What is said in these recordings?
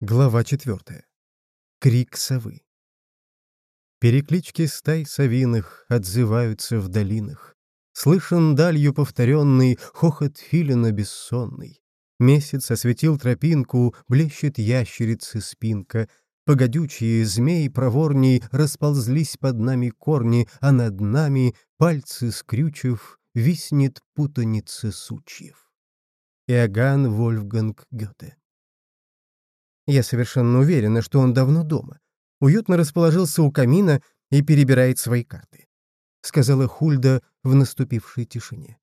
Глава четвертая. Крик совы. Переклички стай совиных отзываются в долинах. Слышен далью повторенный хохот филина бессонный. Месяц осветил тропинку, блещет ящерицы спинка. Погодючие змей проворней расползлись под нами корни, а над нами, пальцы скрючив, виснет путаница сучьев. Иоганн Вольфганг Гёте я совершенно уверена, что он давно дома. Уютно расположился у камина и перебирает свои карты. Сказала Хульда в наступившей тишине.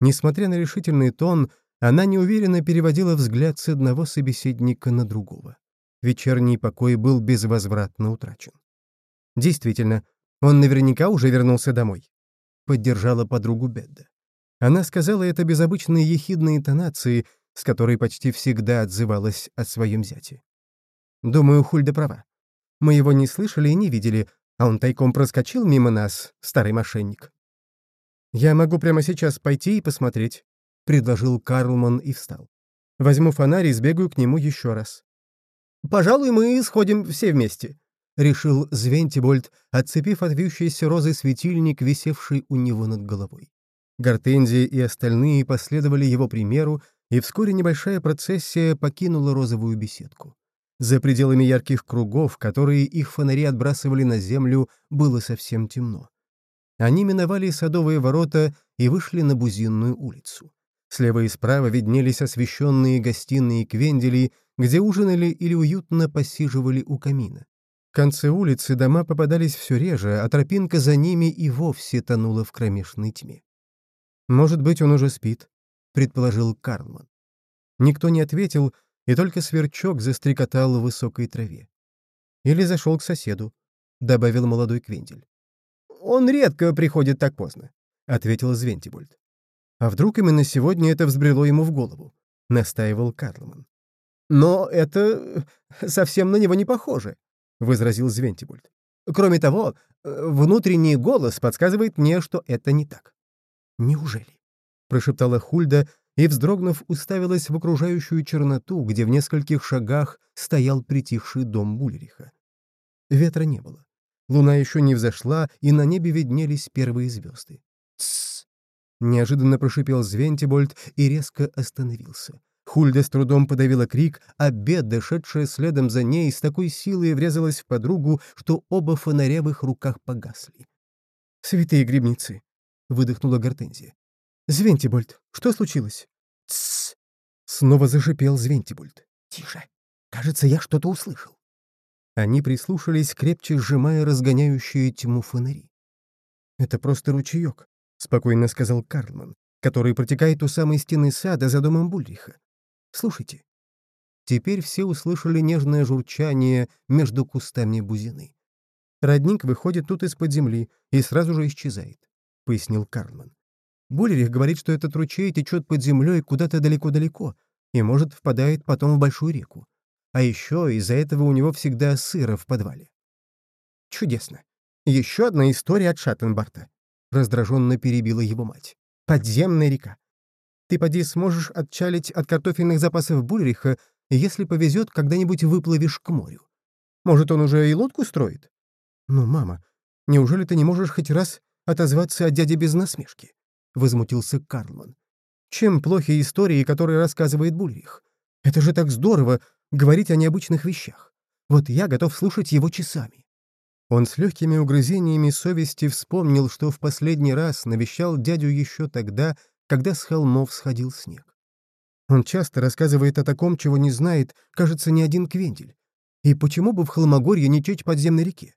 Несмотря на решительный тон, она неуверенно переводила взгляд с одного собеседника на другого. Вечерний покой был безвозвратно утрачен. Действительно, он наверняка уже вернулся домой. Поддержала подругу Бедда. Она сказала это без обычной ехидной интонации, с которой почти всегда отзывалась о своем зяте. Думаю, Хульда права. Мы его не слышали и не видели, а он тайком проскочил мимо нас, старый мошенник. «Я могу прямо сейчас пойти и посмотреть», — предложил Карлман и встал. «Возьму фонарь и сбегаю к нему еще раз». «Пожалуй, мы сходим все вместе», — решил Звентибольд, отцепив от вьющейся розы светильник, висевший у него над головой. Гортензия и остальные последовали его примеру, и вскоре небольшая процессия покинула розовую беседку. За пределами ярких кругов, которые их фонари отбрасывали на землю, было совсем темно. Они миновали садовые ворота и вышли на Бузинную улицу. Слева и справа виднелись освещенные гостиные квендели, где ужинали или уютно посиживали у камина. В конце улицы дома попадались все реже, а тропинка за ними и вовсе тонула в кромешной тьме. «Может быть, он уже спит», — предположил Карлман. Никто не ответил, и только сверчок застрекотал в высокой траве. «Или зашел к соседу», — добавил молодой Квендель. «Он редко приходит так поздно», — ответил Звентибольд. «А вдруг именно сегодня это взбрело ему в голову?» — настаивал Карлман. «Но это совсем на него не похоже», — возразил Звентибольд. «Кроме того, внутренний голос подсказывает мне, что это не так». «Неужели?» — прошептала Хульда, и, вздрогнув, уставилась в окружающую черноту, где в нескольких шагах стоял притихший дом Булериха. Ветра не было. Луна еще не взошла, и на небе виднелись первые звезды. «Тссс!» — неожиданно прошипел Звентибольд и резко остановился. Хульда с трудом подавила крик, а Беда, шедшая следом за ней, с такой силой врезалась в подругу, что оба фонаря в их руках погасли. «Святые грибницы!» — выдохнула Гортензия. «Звентибольд, что случилось?» «Тссс!» — снова зашипел Звентибольд. «Тише! Кажется, я что-то услышал». Они прислушались, крепче сжимая разгоняющие тьму фонари. «Это просто ручеек», — спокойно сказал Карлман, который протекает у самой стены сада за домом Бульриха. «Слушайте». Теперь все услышали нежное журчание между кустами бузины. Родник выходит тут из-под земли и сразу же исчезает, — пояснил Карлман. Булерих говорит, что этот ручей течет под землей куда-то далеко-далеко и, может, впадает потом в большую реку. А еще из-за этого у него всегда сыро в подвале. Чудесно. Еще одна история от Шаттенбарта. Раздраженно перебила его мать. Подземная река. Ты, поди, сможешь отчалить от картофельных запасов Булериха, если повезет, когда-нибудь выплывешь к морю. Может, он уже и лодку строит? Ну, мама, неужели ты не можешь хоть раз отозваться от дяди без насмешки? — возмутился Карлман. «Чем плохи истории, которые рассказывает Бульрих? Это же так здорово — говорить о необычных вещах. Вот я готов слушать его часами». Он с легкими угрызениями совести вспомнил, что в последний раз навещал дядю еще тогда, когда с холмов сходил снег. Он часто рассказывает о таком, чего не знает, кажется, ни один Квендель. И почему бы в Холмогорье не течь подземной реке?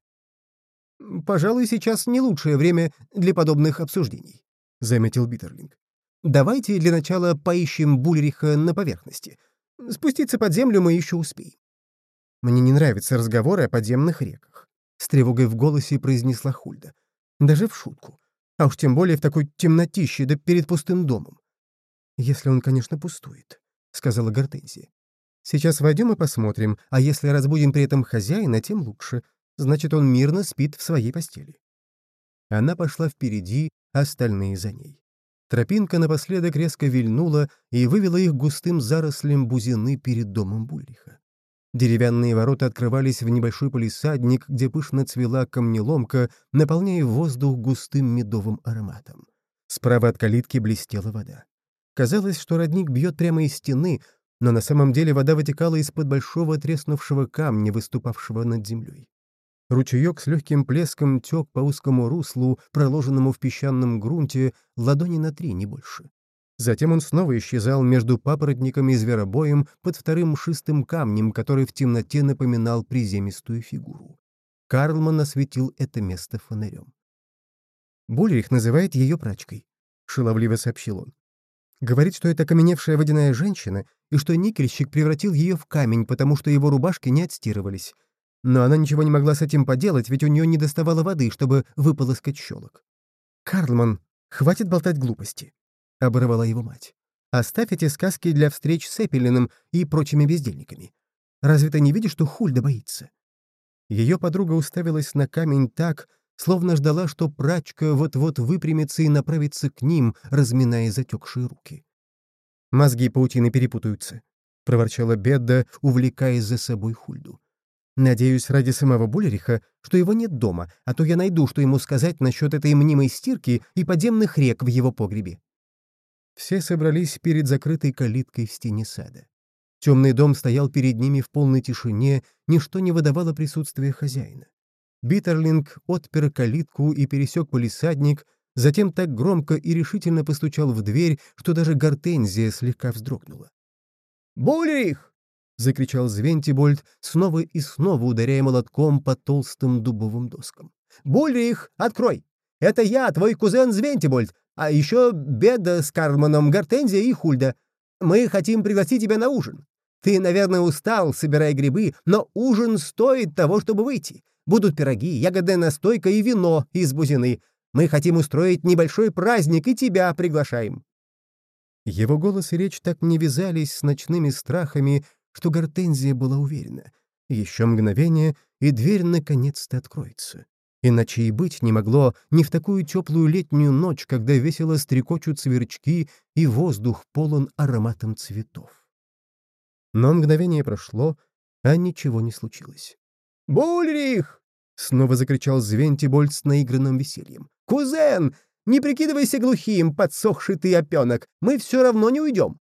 «Пожалуй, сейчас не лучшее время для подобных обсуждений», — заметил Биттерлинг. «Давайте для начала поищем Булериха на поверхности. Спуститься под землю мы еще успеем». «Мне не нравятся разговоры о подземных реках», — с тревогой в голосе произнесла Хульда. «Даже в шутку. А уж тем более в такой темнотище, да перед пустым домом». «Если он, конечно, пустует», — сказала Гортензия. «Сейчас войдем и посмотрим, а если разбудим при этом хозяина, тем лучше. Значит, он мирно спит в своей постели». Она пошла впереди, остальные за ней. Тропинка напоследок резко вильнула и вывела их густым зарослем бузины перед домом Буллиха. Деревянные ворота открывались в небольшой полисадник, где пышно цвела камнеломка, наполняя воздух густым медовым ароматом. Справа от калитки блестела вода. Казалось, что родник бьет прямо из стены, но на самом деле вода вытекала из-под большого треснувшего камня, выступавшего над землей. Ручеек с легким плеском тек по узкому руслу, проложенному в песчаном грунте, ладони на три, не больше. Затем он снова исчезал между папоротниками и зверобоем под вторым мшистым камнем, который в темноте напоминал приземистую фигуру. Карлман осветил это место фонарем. «Буллерих называет ее прачкой», — шаловливо сообщил он. «Говорит, что это каменевшая водяная женщина, и что никельщик превратил ее в камень, потому что его рубашки не отстирывались. Но она ничего не могла с этим поделать, ведь у нее не доставало воды, чтобы выполоскать щелок. «Карлман, хватит болтать глупости. — оборвала его мать. «Оставь эти сказки для встреч с Эппелиным и прочими бездельниками. Разве ты не видишь, что Хульда боится?» Ее подруга уставилась на камень так, словно ждала, что прачка вот-вот выпрямится и направится к ним, разминая затекшие руки. «Мозги паутины перепутаются», — проворчала Бедда, увлекая за собой Хульду. «Надеюсь, ради самого Буллериха, что его нет дома, а то я найду, что ему сказать насчет этой мнимой стирки и подземных рек в его погребе». Все собрались перед закрытой калиткой в стене сада. Темный дом стоял перед ними в полной тишине, ничто не выдавало присутствия хозяина. Биттерлинг отпер калитку и пересек полисадник, затем так громко и решительно постучал в дверь, что даже гортензия слегка вздрогнула. «Буллерих!» — закричал Звентибольд, снова и снова ударяя молотком по толстым дубовым доскам. «Буллерих, открой! Это я, твой кузен Звентибольд, а еще Беда с Карманом, Гортензия и Хульда. Мы хотим пригласить тебя на ужин. Ты, наверное, устал, собирая грибы, но ужин стоит того, чтобы выйти. Будут пироги, ягодная настойка и вино из бузины. Мы хотим устроить небольшой праздник и тебя приглашаем». Его голос и речь так не вязались с ночными страхами, что Гортензия была уверена. Еще мгновение, и дверь наконец-то откроется. Иначе и быть не могло ни в такую теплую летнюю ночь, когда весело стрекочут сверчки и воздух полон ароматом цветов. Но мгновение прошло, а ничего не случилось. «Бульрих!» — снова закричал Звентибольд с наигранным весельем. «Кузен, не прикидывайся глухим, подсохший ты опенок, мы все равно не уйдем!»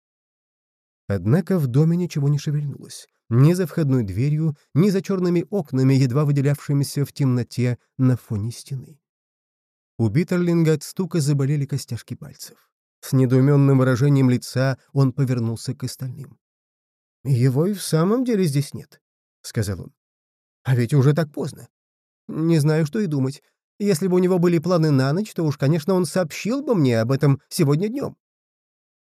Однако в доме ничего не шевельнулось ни за входной дверью, ни за черными окнами, едва выделявшимися в темноте на фоне стены. У Биттерлинга от стука заболели костяшки пальцев. С недоуменным выражением лица он повернулся к остальным. «Его и в самом деле здесь нет», — сказал он. «А ведь уже так поздно. Не знаю, что и думать. Если бы у него были планы на ночь, то уж, конечно, он сообщил бы мне об этом сегодня днем.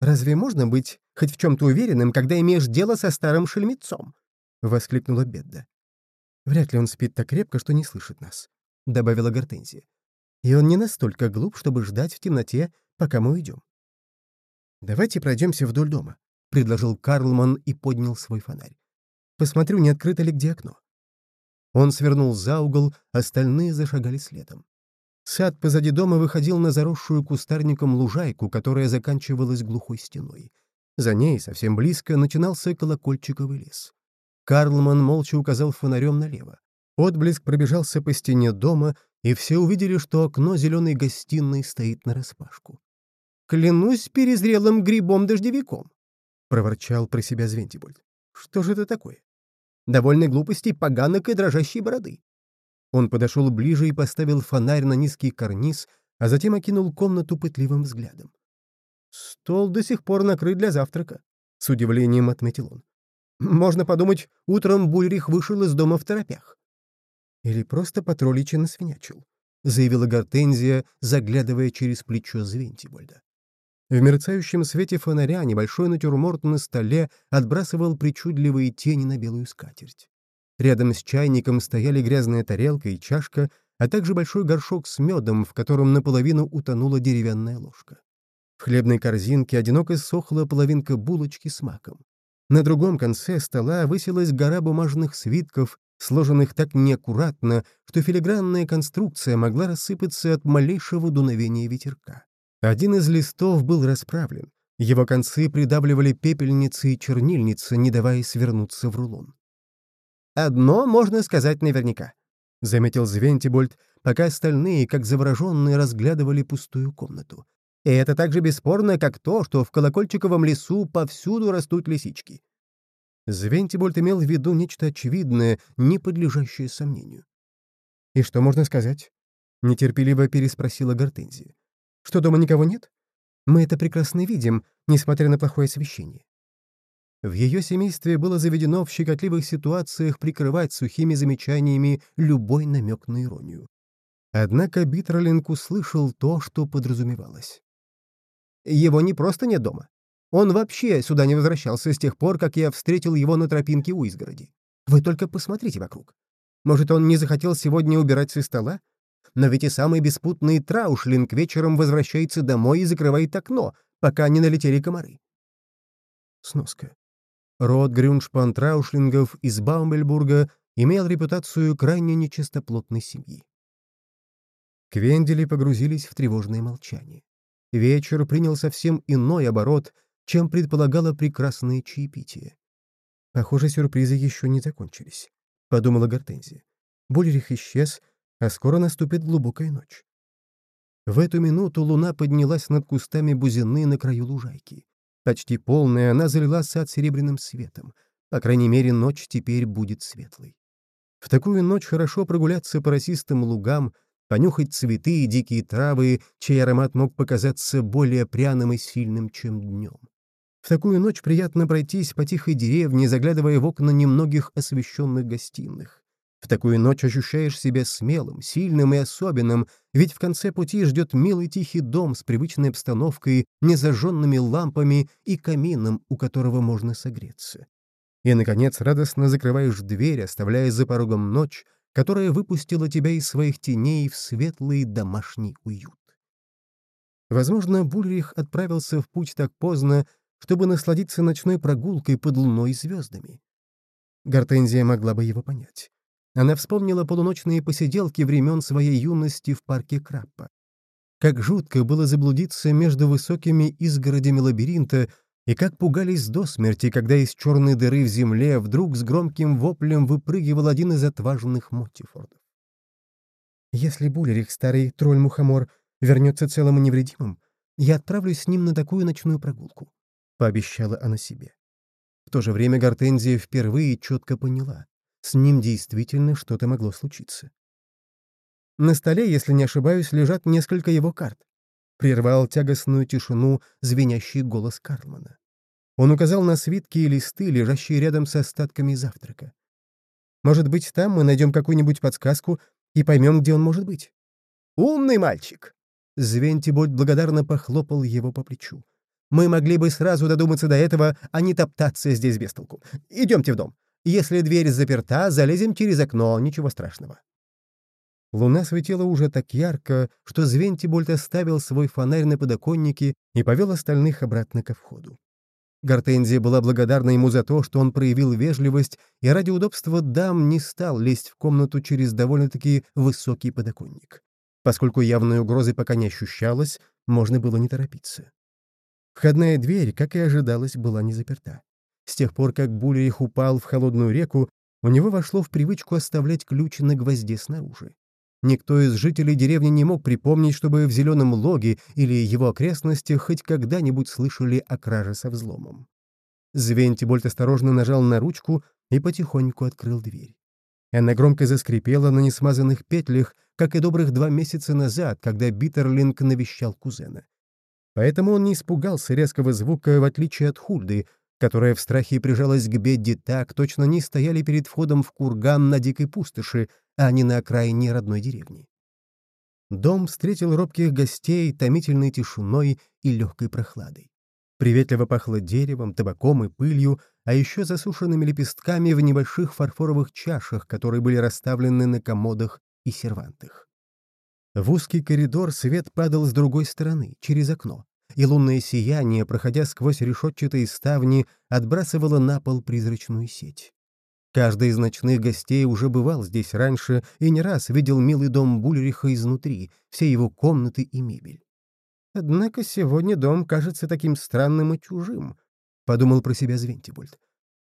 «Разве можно быть хоть в чем-то уверенным, когда имеешь дело со старым шельмецом?» — воскликнула Бедда. «Вряд ли он спит так крепко, что не слышит нас», — добавила Гортензия. «И он не настолько глуп, чтобы ждать в темноте, пока мы уйдем». «Давайте пройдемся вдоль дома», — предложил Карлман и поднял свой фонарь. «Посмотрю, не открыто ли где окно». Он свернул за угол, остальные зашагали следом. Сад позади дома выходил на заросшую кустарником лужайку, которая заканчивалась глухой стеной. За ней, совсем близко, начинался колокольчиковый лес. Карлман молча указал фонарем налево. Отблеск пробежался по стене дома, и все увидели, что окно зеленой гостиной стоит нараспашку. «Клянусь перезрелым грибом-дождевиком!» — проворчал про себя Звентибольд. «Что же это такое? Довольно глупостей поганок и дрожащей бороды. Он подошел ближе и поставил фонарь на низкий карниз, а затем окинул комнату пытливым взглядом. «Стол до сих пор накрыт для завтрака», — с удивлением отметил он. «Можно подумать, утром Бульрих вышел из дома в торопях». «Или просто потролличенно свинячил», — заявила Гортензия, заглядывая через плечо Звентибольда. В мерцающем свете фонаря небольшой натюрморт на столе отбрасывал причудливые тени на белую скатерть. Рядом с чайником стояли грязная тарелка и чашка, а также большой горшок с медом, в котором наполовину утонула деревянная ложка. В хлебной корзинке одиноко сохла половинка булочки с маком. На другом конце стола высилась гора бумажных свитков, сложенных так неаккуратно, что филигранная конструкция могла рассыпаться от малейшего дуновения ветерка. Один из листов был расправлен. Его концы придавливали пепельницы и чернильница, не давая свернуться в рулон. «Одно можно сказать наверняка», — заметил Звентибольд, пока остальные, как завороженные, разглядывали пустую комнату. «И это так же бесспорно, как то, что в колокольчиковом лесу повсюду растут лисички». Звентибольд имел в виду нечто очевидное, не подлежащее сомнению. «И что можно сказать?» — нетерпеливо переспросила Гортензия. «Что, дома никого нет? Мы это прекрасно видим, несмотря на плохое освещение. В ее семействе было заведено в щекотливых ситуациях прикрывать сухими замечаниями любой намек на иронию. Однако Биттерлинг услышал то, что подразумевалось. «Его не просто нет дома. Он вообще сюда не возвращался с тех пор, как я встретил его на тропинке у изгороди. Вы только посмотрите вокруг. Может, он не захотел сегодня убирать со стола? Но ведь и самый беспутный Траушлинг вечером возвращается домой и закрывает окно, пока не налетели комары. Сноска. Род Грюншпан-Траушлингов из Баумельбурга имел репутацию крайне нечистоплотной семьи. Квендели погрузились в тревожное молчание. Вечер принял совсем иной оборот, чем предполагало прекрасное чаепитие. «Похоже, сюрпризы еще не закончились», — подумала Гортензия. Булерих исчез, а скоро наступит глубокая ночь. В эту минуту луна поднялась над кустами бузины на краю лужайки. Почти полная, она залила сад серебряным светом. По крайней мере, ночь теперь будет светлой. В такую ночь хорошо прогуляться по росистым лугам, понюхать цветы и дикие травы, чей аромат мог показаться более пряным и сильным, чем днем. В такую ночь приятно пройтись по тихой деревне, заглядывая в окна немногих освещенных гостиных. В такую ночь ощущаешь себя смелым, сильным и особенным, ведь в конце пути ждет милый тихий дом с привычной обстановкой, незажженными лампами и камином, у которого можно согреться. И, наконец, радостно закрываешь дверь, оставляя за порогом ночь, которая выпустила тебя из своих теней в светлый домашний уют. Возможно, Бульрих отправился в путь так поздно, чтобы насладиться ночной прогулкой под луной и звездами. Гортензия могла бы его понять. Она вспомнила полуночные посиделки времен своей юности в парке Краппа. Как жутко было заблудиться между высокими изгородями лабиринта, и как пугались до смерти, когда из черной дыры в земле вдруг с громким воплем выпрыгивал один из отважных Моттифордов. «Если Булерих, старый тролль-мухомор, вернется целым и невредимым, я отправлюсь с ним на такую ночную прогулку», — пообещала она себе. В то же время Гортензия впервые четко поняла. С ним действительно что-то могло случиться. На столе, если не ошибаюсь, лежат несколько его карт. Прервал тягостную тишину звенящий голос Карлмана. Он указал на свитки и листы, лежащие рядом с остатками завтрака. «Может быть, там мы найдем какую-нибудь подсказку и поймем, где он может быть?» «Умный мальчик!» Звентибольд благодарно похлопал его по плечу. «Мы могли бы сразу додуматься до этого, а не топтаться здесь без толку. Идемте в дом. Если дверь заперта, залезем через окно, ничего страшного». Луна светила уже так ярко, что Звентибольд оставил свой фонарь на подоконнике и повел остальных обратно ко входу. Гортензия была благодарна ему за то, что он проявил вежливость и ради удобства дам не стал лезть в комнату через довольно-таки высокий подоконник. Поскольку явной угрозы пока не ощущалось, можно было не торопиться. Входная дверь, как и ожидалось, была не заперта. С тех пор, как Булерих упал в холодную реку, у него вошло в привычку оставлять ключ на гвозде снаружи. Никто из жителей деревни не мог припомнить, чтобы в Зеленом Логе или его окрестностях хоть когда-нибудь слышали о краже со взломом. Звентибольд осторожно нажал на ручку и потихоньку открыл дверь. Она громко заскрипела на несмазанных петлях, как и добрых два месяца назад, когда Биттерлинг навещал кузена. Поэтому он не испугался резкого звука, в отличие от Хульды, которая в страхе прижалась к бедде так, точно не стояли перед входом в курган на дикой пустоши, а не на окраине родной деревни. Дом встретил робких гостей томительной тишиной и легкой прохладой. Приветливо пахло деревом, табаком и пылью, а еще засушенными лепестками в небольших фарфоровых чашах, которые были расставлены на комодах и сервантах. В узкий коридор свет падал с другой стороны, через окно и лунное сияние, проходя сквозь решетчатые ставни, отбрасывало на пол призрачную сеть. Каждый из ночных гостей уже бывал здесь раньше и не раз видел милый дом Булериха изнутри, все его комнаты и мебель. «Однако сегодня дом кажется таким странным и чужим», — подумал про себя Звентибольд.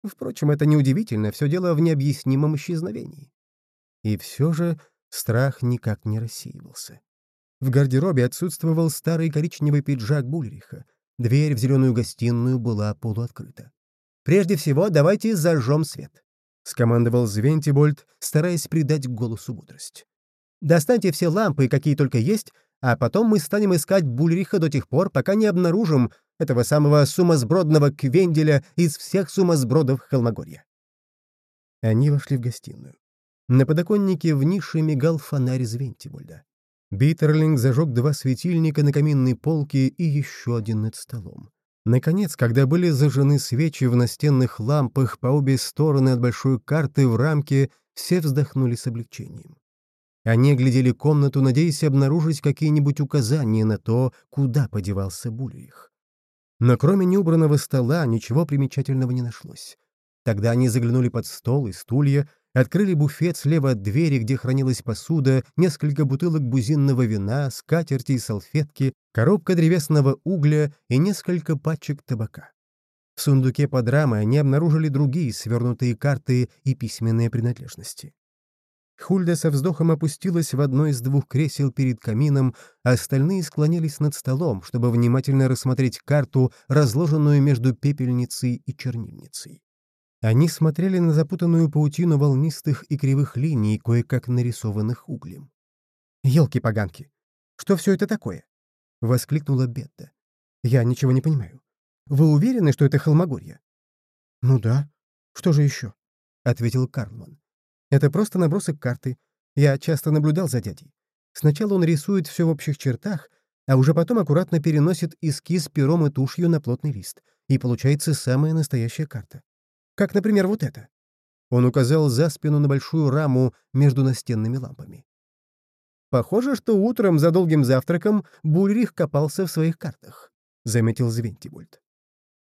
Впрочем, это неудивительно, все дело в необъяснимом исчезновении. И все же страх никак не рассеивался. В гардеробе отсутствовал старый коричневый пиджак Бульриха. Дверь в зеленую гостиную была полуоткрыта. «Прежде всего, давайте зажжем свет», — скомандовал Звентибольд, стараясь придать голосу бодрость. «Достаньте все лампы, какие только есть, а потом мы станем искать Бульриха до тех пор, пока не обнаружим этого самого сумасбродного Квенделя из всех сумасбродов Холмогорья». Они вошли в гостиную. На подоконнике в нише мигал фонарь Звентибольда. Биттерлинг зажег два светильника на каминной полке и еще один над столом. Наконец, когда были зажжены свечи в настенных лампах по обе стороны от большой карты в рамке, все вздохнули с облегчением. Они оглядели комнату, надеясь обнаружить какие-нибудь указания на то, куда подевался Бульрих. Но кроме неубранного стола ничего примечательного не нашлось. Тогда они заглянули под стол и стулья, Открыли буфет слева от двери, где хранилась посуда, несколько бутылок бузинного вина, скатерти и салфетки, коробка древесного угля и несколько пачек табака. В сундуке под рамой они обнаружили другие свернутые карты и письменные принадлежности. Хульда со вздохом опустилась в одно из двух кресел перед камином, а остальные склонялись над столом, чтобы внимательно рассмотреть карту, разложенную между пепельницей и чернильницей. Они смотрели на запутанную паутину волнистых и кривых линий, кое-как нарисованных углем. «Елки-поганки! Что все это такое?» — воскликнула Бетта. «Я ничего не понимаю. Вы уверены, что это Холмогорье?» «Ну да. Что же еще?» — ответил Карлман. «Это просто набросок карты. Я часто наблюдал за дядей. Сначала он рисует все в общих чертах, а уже потом аккуратно переносит эскиз пером и тушью на плотный лист, и получается самая настоящая карта. Как, например, вот это. Он указал за спину на большую раму между настенными лампами. «Похоже, что утром за долгим завтраком Бульрих копался в своих картах», — заметил Звентибульт.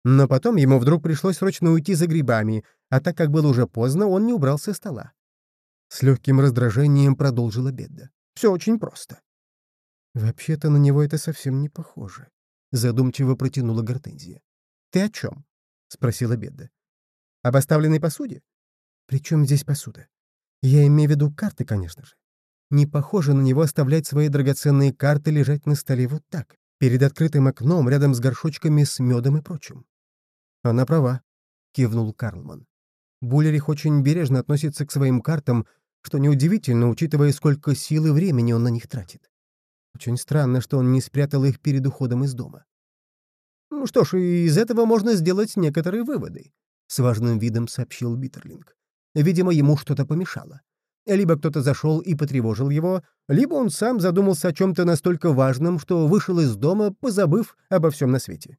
Но потом ему вдруг пришлось срочно уйти за грибами, а так как было уже поздно, он не убрал со стола. С легким раздражением продолжила Бедда. «Все очень просто». «Вообще-то на него это совсем не похоже», — задумчиво протянула Гортензия. «Ты о чем?» — спросила Бедда. Об оставленной посуде? Причем здесь посуда? Я имею в виду карты, конечно же. Не похоже на него оставлять свои драгоценные карты лежать на столе вот так, перед открытым окном, рядом с горшочками с медом и прочим. Она права, — кивнул Карлман. Буллерих очень бережно относится к своим картам, что неудивительно, учитывая, сколько сил и времени он на них тратит. Очень странно, что он не спрятал их перед уходом из дома. Ну что ж, из этого можно сделать некоторые выводы, с важным видом сообщил Биттерлинг. Видимо, ему что-то помешало. Либо кто-то зашел и потревожил его, либо он сам задумался о чем-то настолько важном, что вышел из дома, позабыв обо всем на свете.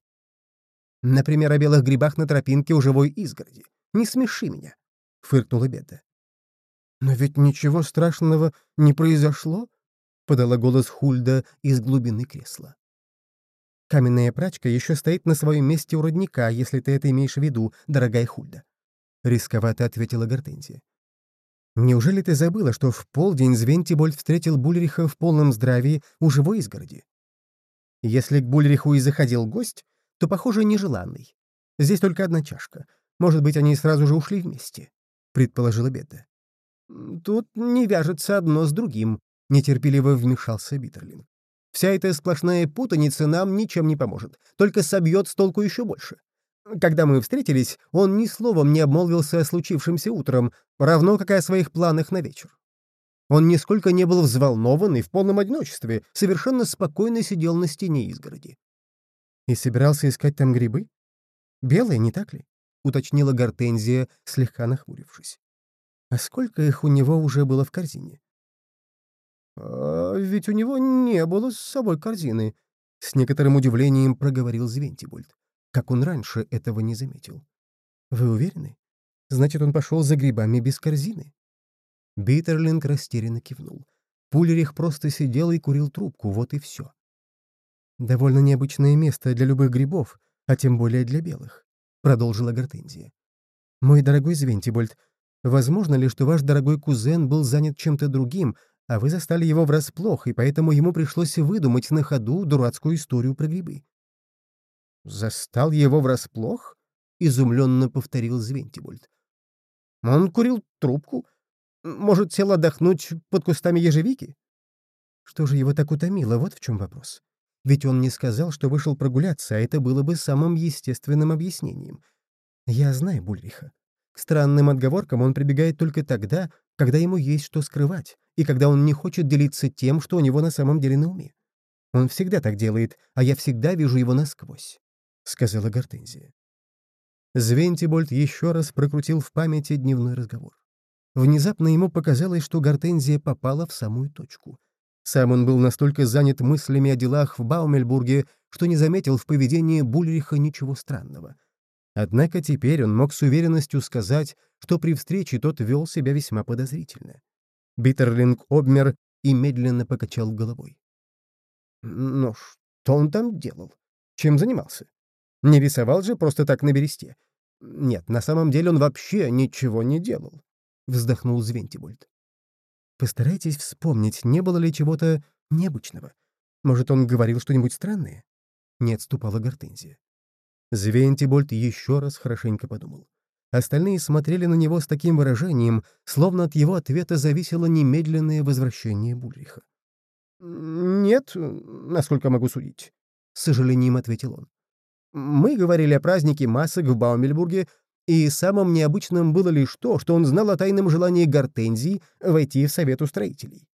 Например, о белых грибах на тропинке у живой изгороди. Не смеши меня, — фыркнула Беда. «Но ведь ничего страшного не произошло», — подала голос Хульда из глубины кресла. Каменная прачка еще стоит на своем месте у родника, если ты это имеешь в виду, дорогая Хульда. Рисковато ответила Гортензия. Неужели ты забыла, что в полдень Звентибольд встретил Бульриха в полном здравии у живой изгороди? Если к Бульриху и заходил гость, то, похоже, нежеланный. Здесь только одна чашка. Может быть, они сразу же ушли вместе, — предположила Бетта. Тут не вяжется одно с другим, — нетерпеливо вмешался Биттерлинг. Вся эта сплошная путаница нам ничем не поможет, только собьет с толку еще больше. Когда мы встретились, он ни словом не обмолвился о случившемся утром, равно как и о своих планах на вечер. Он нисколько не был взволнован и в полном одиночестве, совершенно спокойно сидел на стене изгороди. «И собирался искать там грибы? Белые, не так ли?» — уточнила Гортензия, слегка нахмурившись. «А сколько их у него уже было в корзине?» «А ведь у него не было с собой корзины», — с некоторым удивлением проговорил Звентибульт, как он раньше этого не заметил. «Вы уверены? Значит, он пошел за грибами без корзины?» Биттерлинг растерянно кивнул. Пулерих просто сидел и курил трубку, вот и все. «Довольно необычное место для любых грибов, а тем более для белых», — продолжила Гортензия. «Мой дорогой Звентибольд, возможно ли, что ваш дорогой кузен был занят чем-то другим, а вы застали его врасплох, и поэтому ему пришлось выдумать на ходу дурацкую историю про грибы. «Застал его врасплох?» — изумленно повторил Звентибольд. «Он курил трубку? Может, сел отдохнуть под кустами ежевики?» Что же его так утомило, вот в чем вопрос. Ведь он не сказал, что вышел прогуляться, а это было бы самым естественным объяснением. Я знаю Бульриха. К странным отговоркам он прибегает только тогда, когда ему есть что скрывать, и когда он не хочет делиться тем, что у него на самом деле на уме. Он всегда так делает, а я всегда вижу его насквозь», — сказала Гортензия. Звентибольд еще раз прокрутил в памяти дневной разговор. Внезапно ему показалось, что Гортензия попала в самую точку. Сам он был настолько занят мыслями о делах в Баумельбурге, что не заметил в поведении Бульриха ничего странного. Однако теперь он мог с уверенностью сказать, что при встрече тот вел себя весьма подозрительно. Биттерлинг обмер и медленно покачал головой. «Ну, что он там делал? Чем занимался? Не рисовал же просто так на бересте. Нет, на самом деле он вообще ничего не делал», — вздохнул Звентибольд. «Постарайтесь вспомнить, не было ли чего-то необычного. Может, он говорил что-нибудь странное?» Не отступала Гортензия. Звентибольд еще раз хорошенько подумал. Остальные смотрели на него с таким выражением, словно от его ответа зависело немедленное возвращение Бульриха. «Нет, насколько могу судить», — с сожалением ответил он. «Мы говорили о празднике масок в Баумельбурге, и самым необычным было лишь то, что он знал о тайном желании Гортензии войти в Совет устроителей».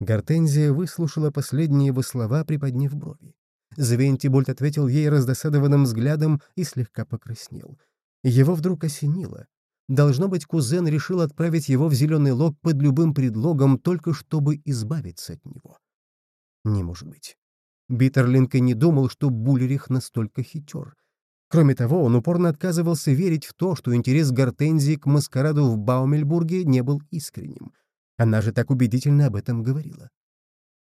Гортензия выслушала последние его слова, приподняв брови. Звентибольд ответил ей раздосадованным взглядом и слегка покраснел — его вдруг осенило. Должно быть, кузен решил отправить его в зеленый лог под любым предлогом, только чтобы избавиться от него. Не может быть. Биттерлинг и не думал, что Буллерих настолько хитер. Кроме того, он упорно отказывался верить в то, что интерес Гортензии к маскараду в Баумельбурге не был искренним. Она же так убедительно об этом говорила.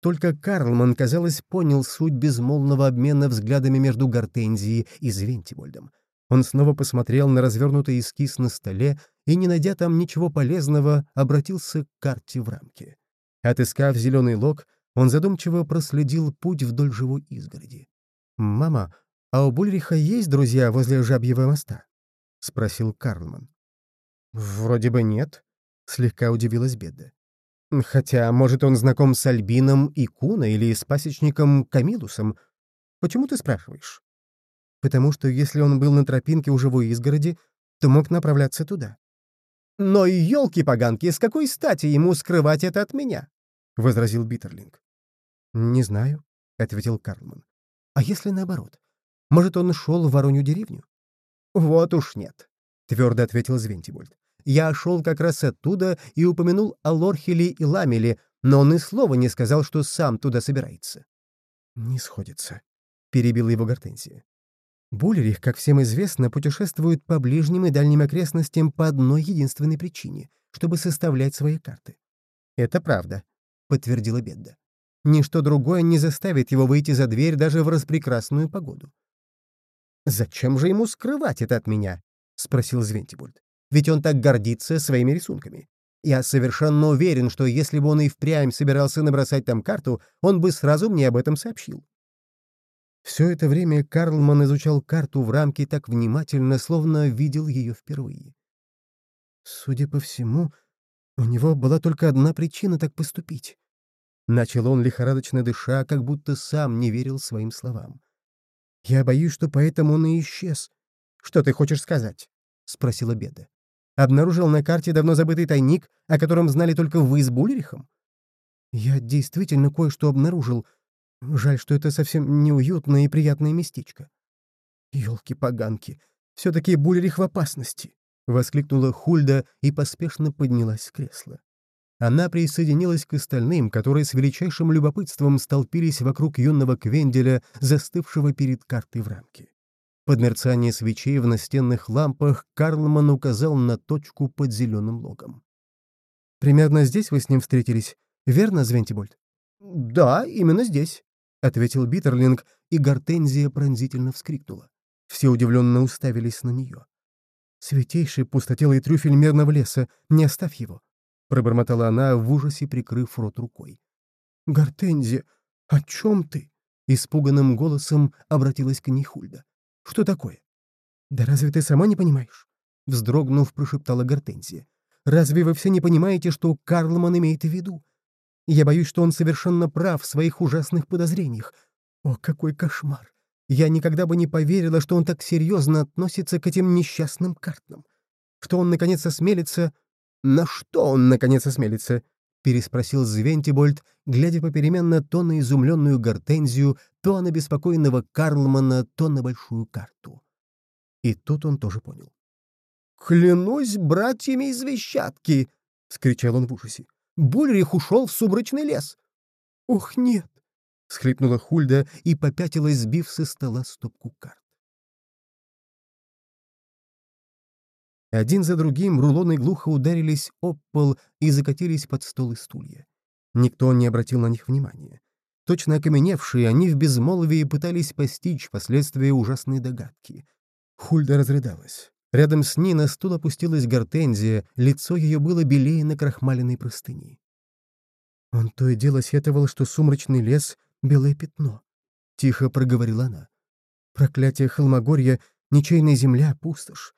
Только Карлман, казалось, понял суть безмолвного обмена взглядами между Гортензией и Звентибольдом. Он снова посмотрел на развернутый эскиз на столе и, не найдя там ничего полезного, обратился к карте в рамке. Отыскав зеленый лог, он задумчиво проследил путь вдоль живой изгороди. «Мама, а у Бульриха есть друзья возле Жабьего моста?» — спросил Карлман. «Вроде бы нет», — слегка удивилась Беда. «Хотя, может, он знаком с Альбином и Куна или с пасечником Камилусом. Почему ты спрашиваешь?» Потому что если он был на тропинке у живой изгороди, то мог направляться туда. «Но и елки-поганки, с какой стати ему скрывать это от меня?» — возразил Биттерлинг. «Не знаю», — ответил Карлман. «А если наоборот? Может, он шел в Воронью деревню?» «Вот уж нет», — твердо ответил Звентибольд. «Я шел как раз оттуда и упомянул о Лорхеле и Ламеле, но он и слова не сказал, что сам туда собирается». «Не сходится», — перебила его Гортензия. Буллерих, как всем известно, путешествует по ближним и дальним окрестностям по одной единственной причине — чтобы составлять свои карты. «Это правда», — подтвердила Бедда. «Ничто другое не заставит его выйти за дверь даже в распрекрасную погоду». «Зачем же ему скрывать это от меня?» — спросил Звентибульд. «Ведь он так гордится своими рисунками. Я совершенно уверен, что если бы он и впрямь собирался набросать там карту, он бы сразу мне об этом сообщил. Все это время Карлман изучал карту в рамке так внимательно, словно видел ее впервые. Судя по всему, у него была только одна причина так поступить. Начал он лихорадочно дыша, как будто сам не верил своим словам. «Я боюсь, что поэтому он и исчез». «Что ты хочешь сказать?» — спросила Беда. «Обнаружил на карте давно забытый тайник, о котором знали только вы с Буллерихом?» «Я действительно кое-что обнаружил», Жаль, что это совсем неуютное и приятное местечко. «Елки-поганки! Все-таки Булерих в опасности!» — воскликнула Хульда и поспешно поднялась с кресла. Она присоединилась к остальным, которые с величайшим любопытством столпились вокруг юного Квенделя, застывшего перед картой в рамке. Под мерцание свечей в настенных лампах Карлман указал на точку под зеленым логом. «Примерно здесь вы с ним встретились, верно, Звентибольд?» «Да, именно здесь», — ответил Биттерлинг, и Гортензия пронзительно вскрикнула. Все удивленно уставились на нее. «Святейший пустотелый трюфель мерного леса, не оставь его!» — пробормотала она, в ужасе прикрыв рот рукой. «Гортензия, о чем ты?» — испуганным голосом обратилась к ней Хульда. «Что такое?» «Да разве ты сама не понимаешь?» — вздрогнув, прошептала Гортензия. «Разве вы все не понимаете, что Карлман имеет в виду? Я боюсь, что он совершенно прав в своих ужасных подозрениях. О, какой кошмар! Я никогда бы не поверила, что он так серьезно относится к этим несчастным картам. Что он, наконец, осмелится... На что он, наконец, осмелится? — переспросил Звентибольд, глядя попеременно то на изумленную гортензию, то на беспокойного Карлмана, то на большую карту. И тут он тоже понял. «Клянусь братьями из Вещатки!» — скричал он в ужасе. «Бульрих ушел в сумрачный лес!» «Ох, нет!» — схлипнула Хульда и попятилась, сбив со стола стопку карт. Один за другим рулоны глухо ударились об пол и закатились под стол и стулья. Никто не обратил на них внимания. Точно окаменевшие, они в безмолвии пытались постичь последствия ужасной догадки. Хульда разрыдалась. Рядом с ней на стул опустилась гортензия, лицо ее было белее на крахмаленной простыни. Он то и дело сетовал, что сумрачный лес — белое пятно. Тихо проговорила она. Проклятие Холмогорья, ничейная земля, пустошь.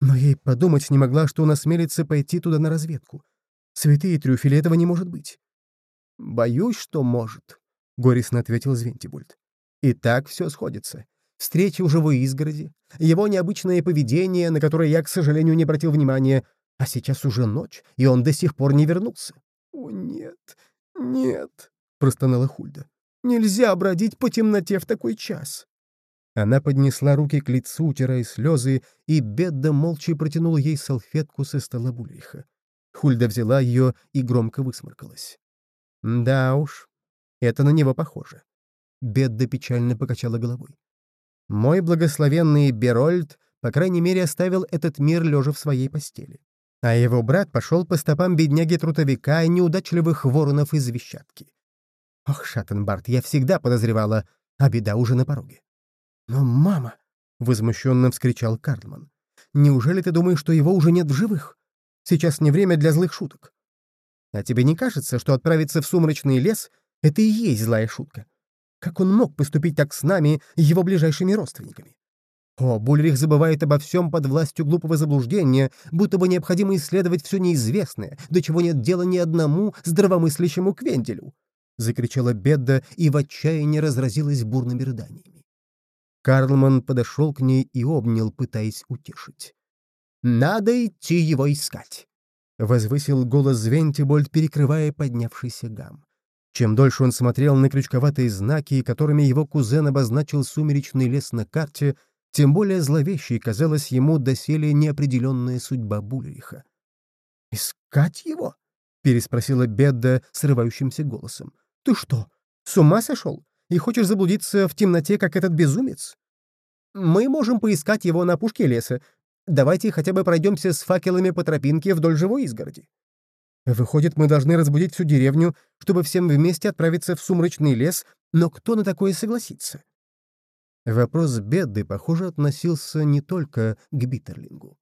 Но ей подумать не могла, что он осмелится пойти туда на разведку. Святые трюфели этого не может быть. «Боюсь, что может», — горестно ответил Звентибульт. «И так все сходится. Встреча у живой изгороди, его необычное поведение, на которое я, к сожалению, не обратил внимания, а сейчас уже ночь, и он до сих пор не вернулся». «О, нет, нет», — простонала Хульда. «Нельзя бродить по темноте в такой час». Она поднесла руки к лицу, утирая слезы, и Бедда молча протянула ей салфетку со стола Бульриха. Хульда взяла ее и громко высморкалась. «Да уж, это на него похоже». Бедда печально покачала головой. «Мой благословенный Берольд, по крайней мере, оставил этот мир лежа в своей постели. А его брат пошел по стопам бедняги-трутовика и неудачливых воронов из Вещатки. Ох, Шаттенбарт, я всегда подозревала, а беда уже на пороге. «Но мама!» — возмущенно вскричал Карлман. «Неужели ты думаешь, что его уже нет в живых? Сейчас не время для злых шуток. А тебе не кажется, что отправиться в сумрачный лес — это и есть злая шутка? Как он мог поступить так с нами, его ближайшими родственниками? О, Бульрих забывает обо всем под властью глупого заблуждения, будто бы необходимо исследовать все неизвестное, до чего нет дела ни одному здравомыслящему Квенделю!» — закричала Бедда и в отчаянии разразилась бурными рыданиями. Карлман подошел к ней и обнял, пытаясь утешить. «Надо идти его искать!» — возвысил голос Звентибольд, перекрывая поднявшийся гам. Чем дольше он смотрел на крючковатые знаки, которыми его кузен обозначил сумеречный лес на карте, тем более зловещей казалась ему доселе неопределенная судьба Бульриха. «Искать его?» — переспросила Бедда срывающимся голосом. «Ты что, с ума сошел? и хочешь заблудиться в темноте, как этот безумец? Мы можем поискать его на пушке леса. Давайте хотя бы пройдемся с факелами по тропинке вдоль живой изгороди. Выходит, мы должны разбудить всю деревню, чтобы всем вместе отправиться в сумрачный лес, но кто на такое согласится? Вопрос беды, похоже, относился не только к Биттерлингу.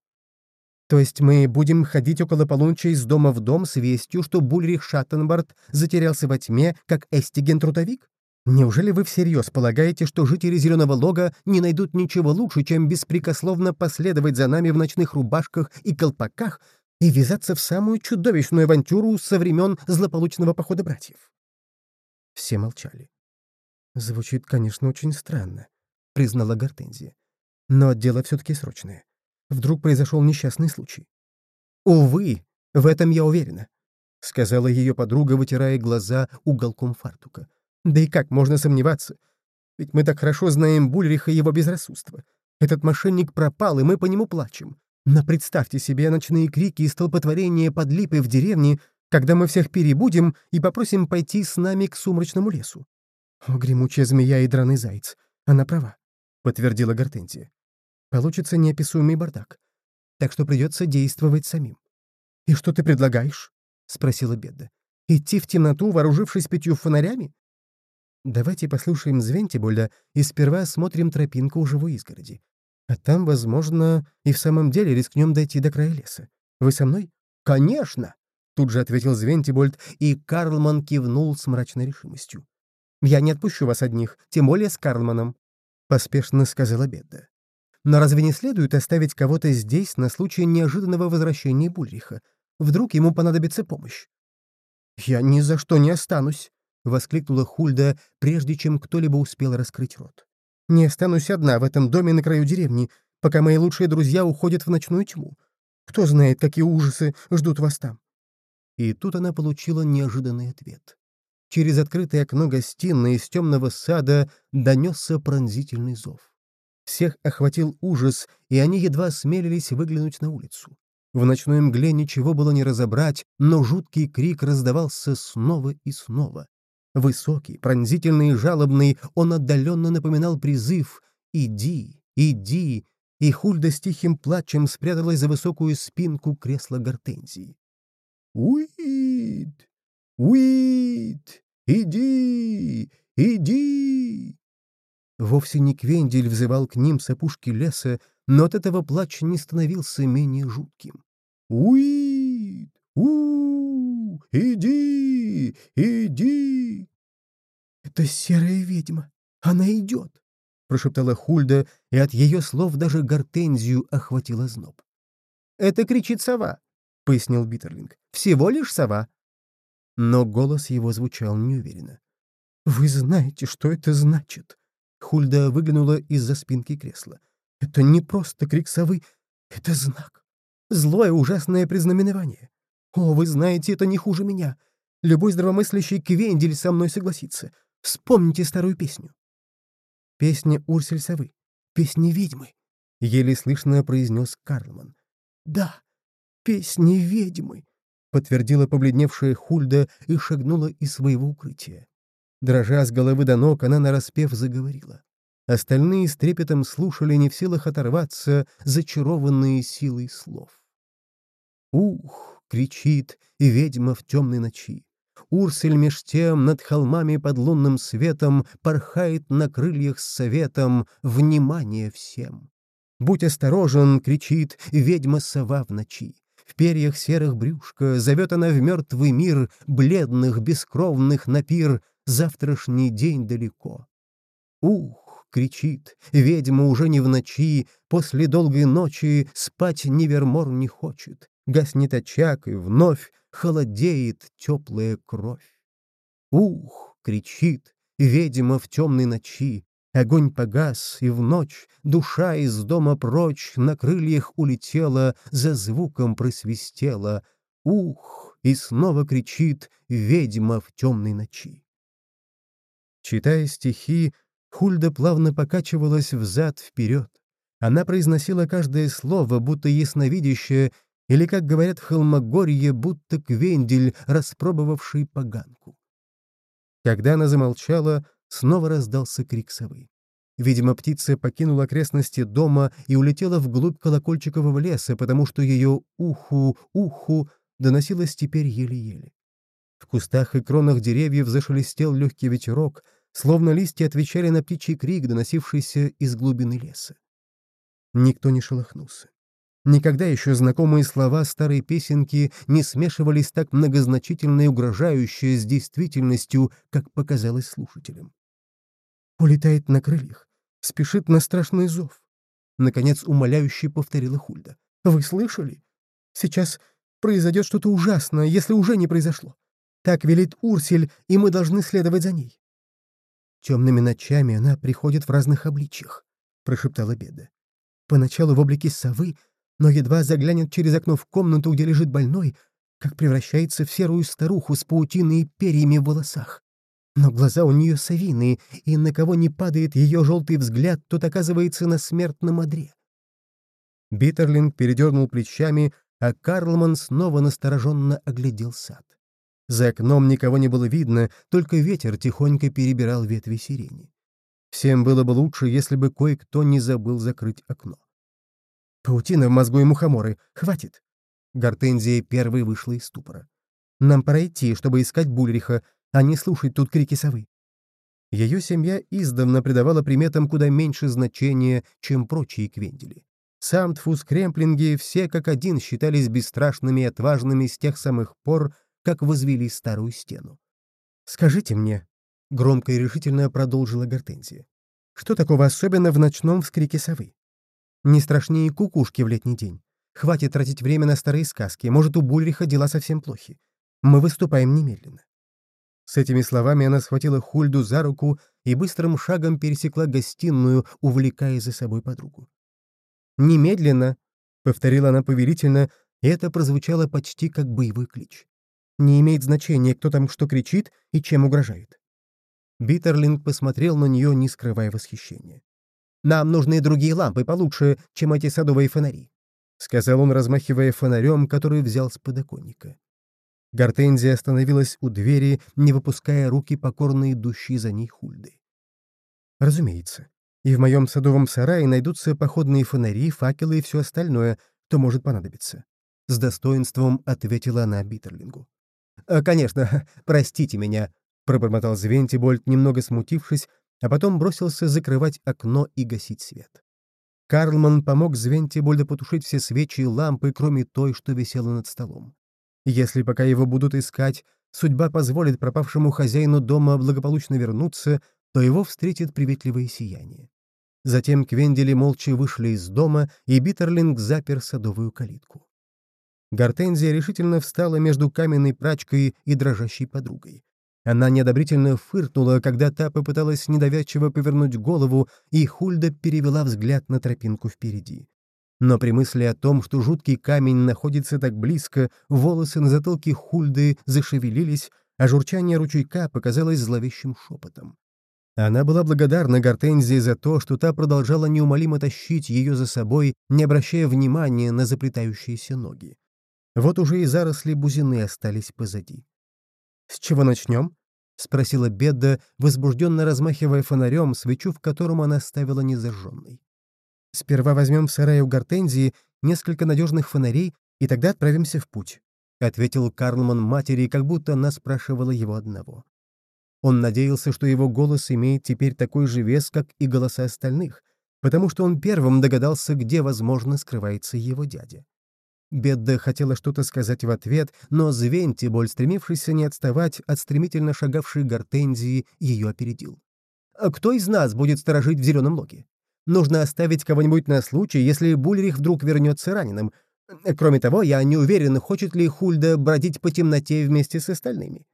То есть мы будем ходить около полуночи из дома в дом с вестью, что Бульрих Шаттенбард затерялся во тьме, как Эстиген-трутовик? Неужели вы всерьез полагаете, что жители Зеленого Лога не найдут ничего лучше, чем беспрекословно последовать за нами в ночных рубашках и колпаках и ввязаться в самую чудовищную авантюру со времен злополучного похода братьев?» Все молчали. «Звучит, конечно, очень странно», — признала Гортензия. «Но дело все-таки срочное. Вдруг произошел несчастный случай». «Увы, в этом я уверена», — сказала ее подруга, вытирая глаза уголком фартука. Да и как можно сомневаться? Ведь мы так хорошо знаем Бульриха и его безрассудство. Этот мошенник пропал, и мы по нему плачем. Но представьте себе ночные крики и столпотворения под липой в деревне, когда мы всех перебудем и попросим пойти с нами к сумрачному лесу. О, гремучая змея и драный заяц. Она права, — подтвердила Гортензия. Получится неописуемый бардак. Так что придется действовать самим. «И что ты предлагаешь?» — спросила Бедда. «Идти в темноту, вооружившись пятью фонарями? Давайте послушаем Звентибольда и сперва осмотрим тропинку у живой изгороди. А там, возможно, и в самом деле рискнем дойти до края леса. Вы со мной? Конечно! Тут же ответил Звентибольд, и Карлман кивнул с мрачной решимостью. «Я не отпущу вас одних, тем более с Карлманом», — поспешно сказала Бедда. Но разве не следует оставить кого-то здесь на случай неожиданного возвращения Бульриха? Вдруг ему понадобится помощь? «Я ни за что не останусь!» — воскликнула Хульда, прежде чем кто-либо успел раскрыть рот. «Не останусь одна в этом доме на краю деревни, пока мои лучшие друзья уходят в ночную тьму. Кто знает, какие ужасы ждут вас там?» И тут она получила неожиданный ответ. Через открытое окно гостиной из темного сада донесся пронзительный зов. Всех охватил ужас, и они едва осмелились выглянуть на улицу. В ночной мгле ничего было не разобрать, но жуткий крик раздавался снова и снова. Высокий, пронзительный и жалобный, он отдаленно напоминал призыв «Иди, иди!» и Хульда с тихим плачем спряталась за высокую спинку кресла гортензии. «Уит! Уит! Иди! Иди!» Вовсе не Квендель взывал к ним с опушки леса, но от этого плач не становился менее жутким. «Уит! у Иди! Иди!» «Это серая ведьма! Она идет!» — прошептала Хульда, и от ее слов даже гортензию охватила зноб. «Это кричит сова!» — пояснил Биттерлинг. «Всего лишь сова!» Но голос его звучал неуверенно. «Вы знаете, что это значит?» Хульда выглянула из-за спинки кресла. «Это не просто крик совы, это знак. Злое ужасное признаменование. О, вы знаете, это не хуже меня. Любой здравомыслящий Квендель со мной согласится. Вспомните старую песню». «Песня Урсель совы. Песня ведьмы», — еле слышно произнес Карлман. «Да, песня ведьмы», — подтвердила побледневшая Хульда и шагнула из своего укрытия. Дрожа с головы до ног, она нараспев заговорила. Остальные с трепетом слушали, не в силах оторваться, зачарованные силой слов. «Ух!» — кричит ведьма в темной ночи. Урсель меж тем над холмами под лунным светом порхает на крыльях с советом «Внимание всем!» «Будь осторожен!» — кричит ведьма-сова в ночи. В перьях серых брюшка зовет она в мертвый мир бледных, бескровных на пир завтрашний день далеко. Ух, кричит, ведьма уже не в ночи, после долгой ночи спать невермор не хочет. Гаснет очаг, и вновь холодеет теплая кровь. Ух, кричит, ведьма в темной ночи, Огонь погас, и в ночь душа из дома прочь на крыльях улетела, за звуком просвистела. Ух, и снова кричит ведьма в темной ночи. Читая стихи, Хульда плавно покачивалась взад-вперед. Она произносила каждое слово, будто ясновидящее, или, как говорят в Холмогорье, будто Квендель, распробовавший поганку. Когда она замолчала, снова раздался крик совы. Видимо, птица покинула окрестности дома и улетела вглубь колокольчикового леса, потому что ее уху-уху доносилось теперь еле-еле. В кустах и кронах деревьев зашелестел легкий ветерок, словно листья отвечали на птичий крик, доносившийся из глубины леса. Никто не шелохнулся. Никогда еще знакомые слова старой песенки не смешивались так многозначительно и угрожающе с действительностью, как показалось слушателям. «Улетает на крыльях, спешит на страшный зов», — наконец умоляюще повторила Хульда. «Вы слышали? Сейчас произойдет что-то ужасное, если уже не произошло. Так велит Урсель, и мы должны следовать за ней. Темными ночами она приходит в разных обличьях, — прошептала Беда. Поначалу в облике совы, но едва заглянет через окно в комнату, где лежит больной, как превращается в серую старуху с паутиной и перьями в волосах. Но глаза у нее совиные, и на кого не падает ее желтый взгляд, тот оказывается на смертном одре. Биттерлинг передернул плечами, а Карлман снова настороженно оглядел сад. За окном никого не было видно, только ветер тихонько перебирал ветви сирени. Всем было бы лучше, если бы кое-кто не забыл закрыть окно. «Паутина в мозгу и мухоморы. Хватит!» Гортензия первой вышла из ступора. «Нам пора идти, чтобы искать Бульриха, а не слушать тут крики совы». Ее семья издавна придавала приметам куда меньше значения, чем прочие квендели. Самтфус, Кремплинги все как один считались бесстрашными и отважными с тех самых пор, как возвели старую стену. «Скажите мне», — громко и решительно продолжила Гортензия, «что такого особенно в ночном вскрике совы? Не страшнее кукушки в летний день. Хватит тратить время на старые сказки, может, у Бульриха дела совсем плохи. Мы выступаем немедленно». С этими словами она схватила Хульду за руку и быстрым шагом пересекла гостиную, увлекая за собой подругу. «Немедленно!» — повторила она повелительно, и это прозвучало почти как боевой клич. «Не имеет значения, кто там что кричит и чем угрожает». Биттерлинг посмотрел на нее, не скрывая восхищения. «Нам нужны другие лампы получше, чем эти садовые фонари», — сказал он, размахивая фонарем, который взял с подоконника. Гортензия остановилась у двери, не выпуская руки покорно идущей за ней Хульды. «Разумеется. И в моем садовом сарае найдутся походные фонари, факелы и все остальное, что может понадобиться». С достоинством ответила она Биттерлингу. «Э, «Конечно, простите меня», — пробормотал Звентибольд, немного смутившись, а потом бросился закрывать окно и гасить свет. Карлман помог Звентибольду потушить все свечи и лампы, кроме той, что висела над столом. Если пока его будут искать, судьба позволит пропавшему хозяину дома благополучно вернуться, то его встретит приветливое сияние. Затем Квендели молча вышли из дома, и Биттерлинг запер садовую калитку. Гортензия решительно встала между каменной прачкой и дрожащей подругой. Она неодобрительно фыркнула, когда та попыталась недоверчиво повернуть голову, и Хульда перевела взгляд на тропинку впереди. Но при мысли о том, что жуткий камень находится так близко, волосы на затылке Хульды зашевелились, а журчание ручейка показалось зловещим шепотом. Она была благодарна Гортензии за то, что та продолжала неумолимо тащить ее за собой, не обращая внимания на заплетающиеся ноги. Вот уже и заросли бузины остались позади. «С чего начнем?» — спросила Бедда, возбужденно размахивая фонарем, свечу в котором она ставила незажженной. Сперва возьмем в сарае у Гортензии несколько надежных фонарей, и тогда отправимся в путь», — ответил Карлман матери, как будто она спрашивала его одного. Он надеялся, что его голос имеет теперь такой же вес, как и голоса остальных, потому что он первым догадался, где, возможно, скрывается его дядя. Бедда хотела что-то сказать в ответ, но Звентиболь, стремившийся не отставать от стремительно шагавшей гортензии, ее опередил. «А «Кто из нас будет сторожить в зеленом логе? Нужно оставить кого-нибудь на случай, если Бульрих вдруг вернется раненым. Кроме того, я не уверен, хочет ли Хульда бродить по темноте вместе с остальными.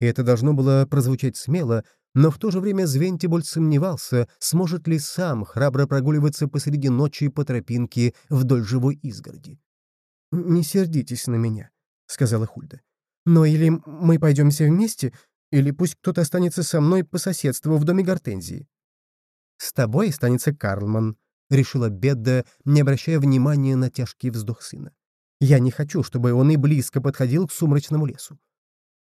Это должно было прозвучать смело, но в то же время Звентиболь сомневался, сможет ли сам храбро прогуливаться посреди ночи по тропинке вдоль живой изгороди. «Не сердитесь на меня», — сказала Хульда. «Но или мы пойдемся вместе, или пусть кто-то останется со мной по соседству в доме Гортензии. «С тобой останется Карлман», — решила Бедда, не обращая внимания на тяжкий вздох сына. «Я не хочу, чтобы он и близко подходил к сумрачному лесу.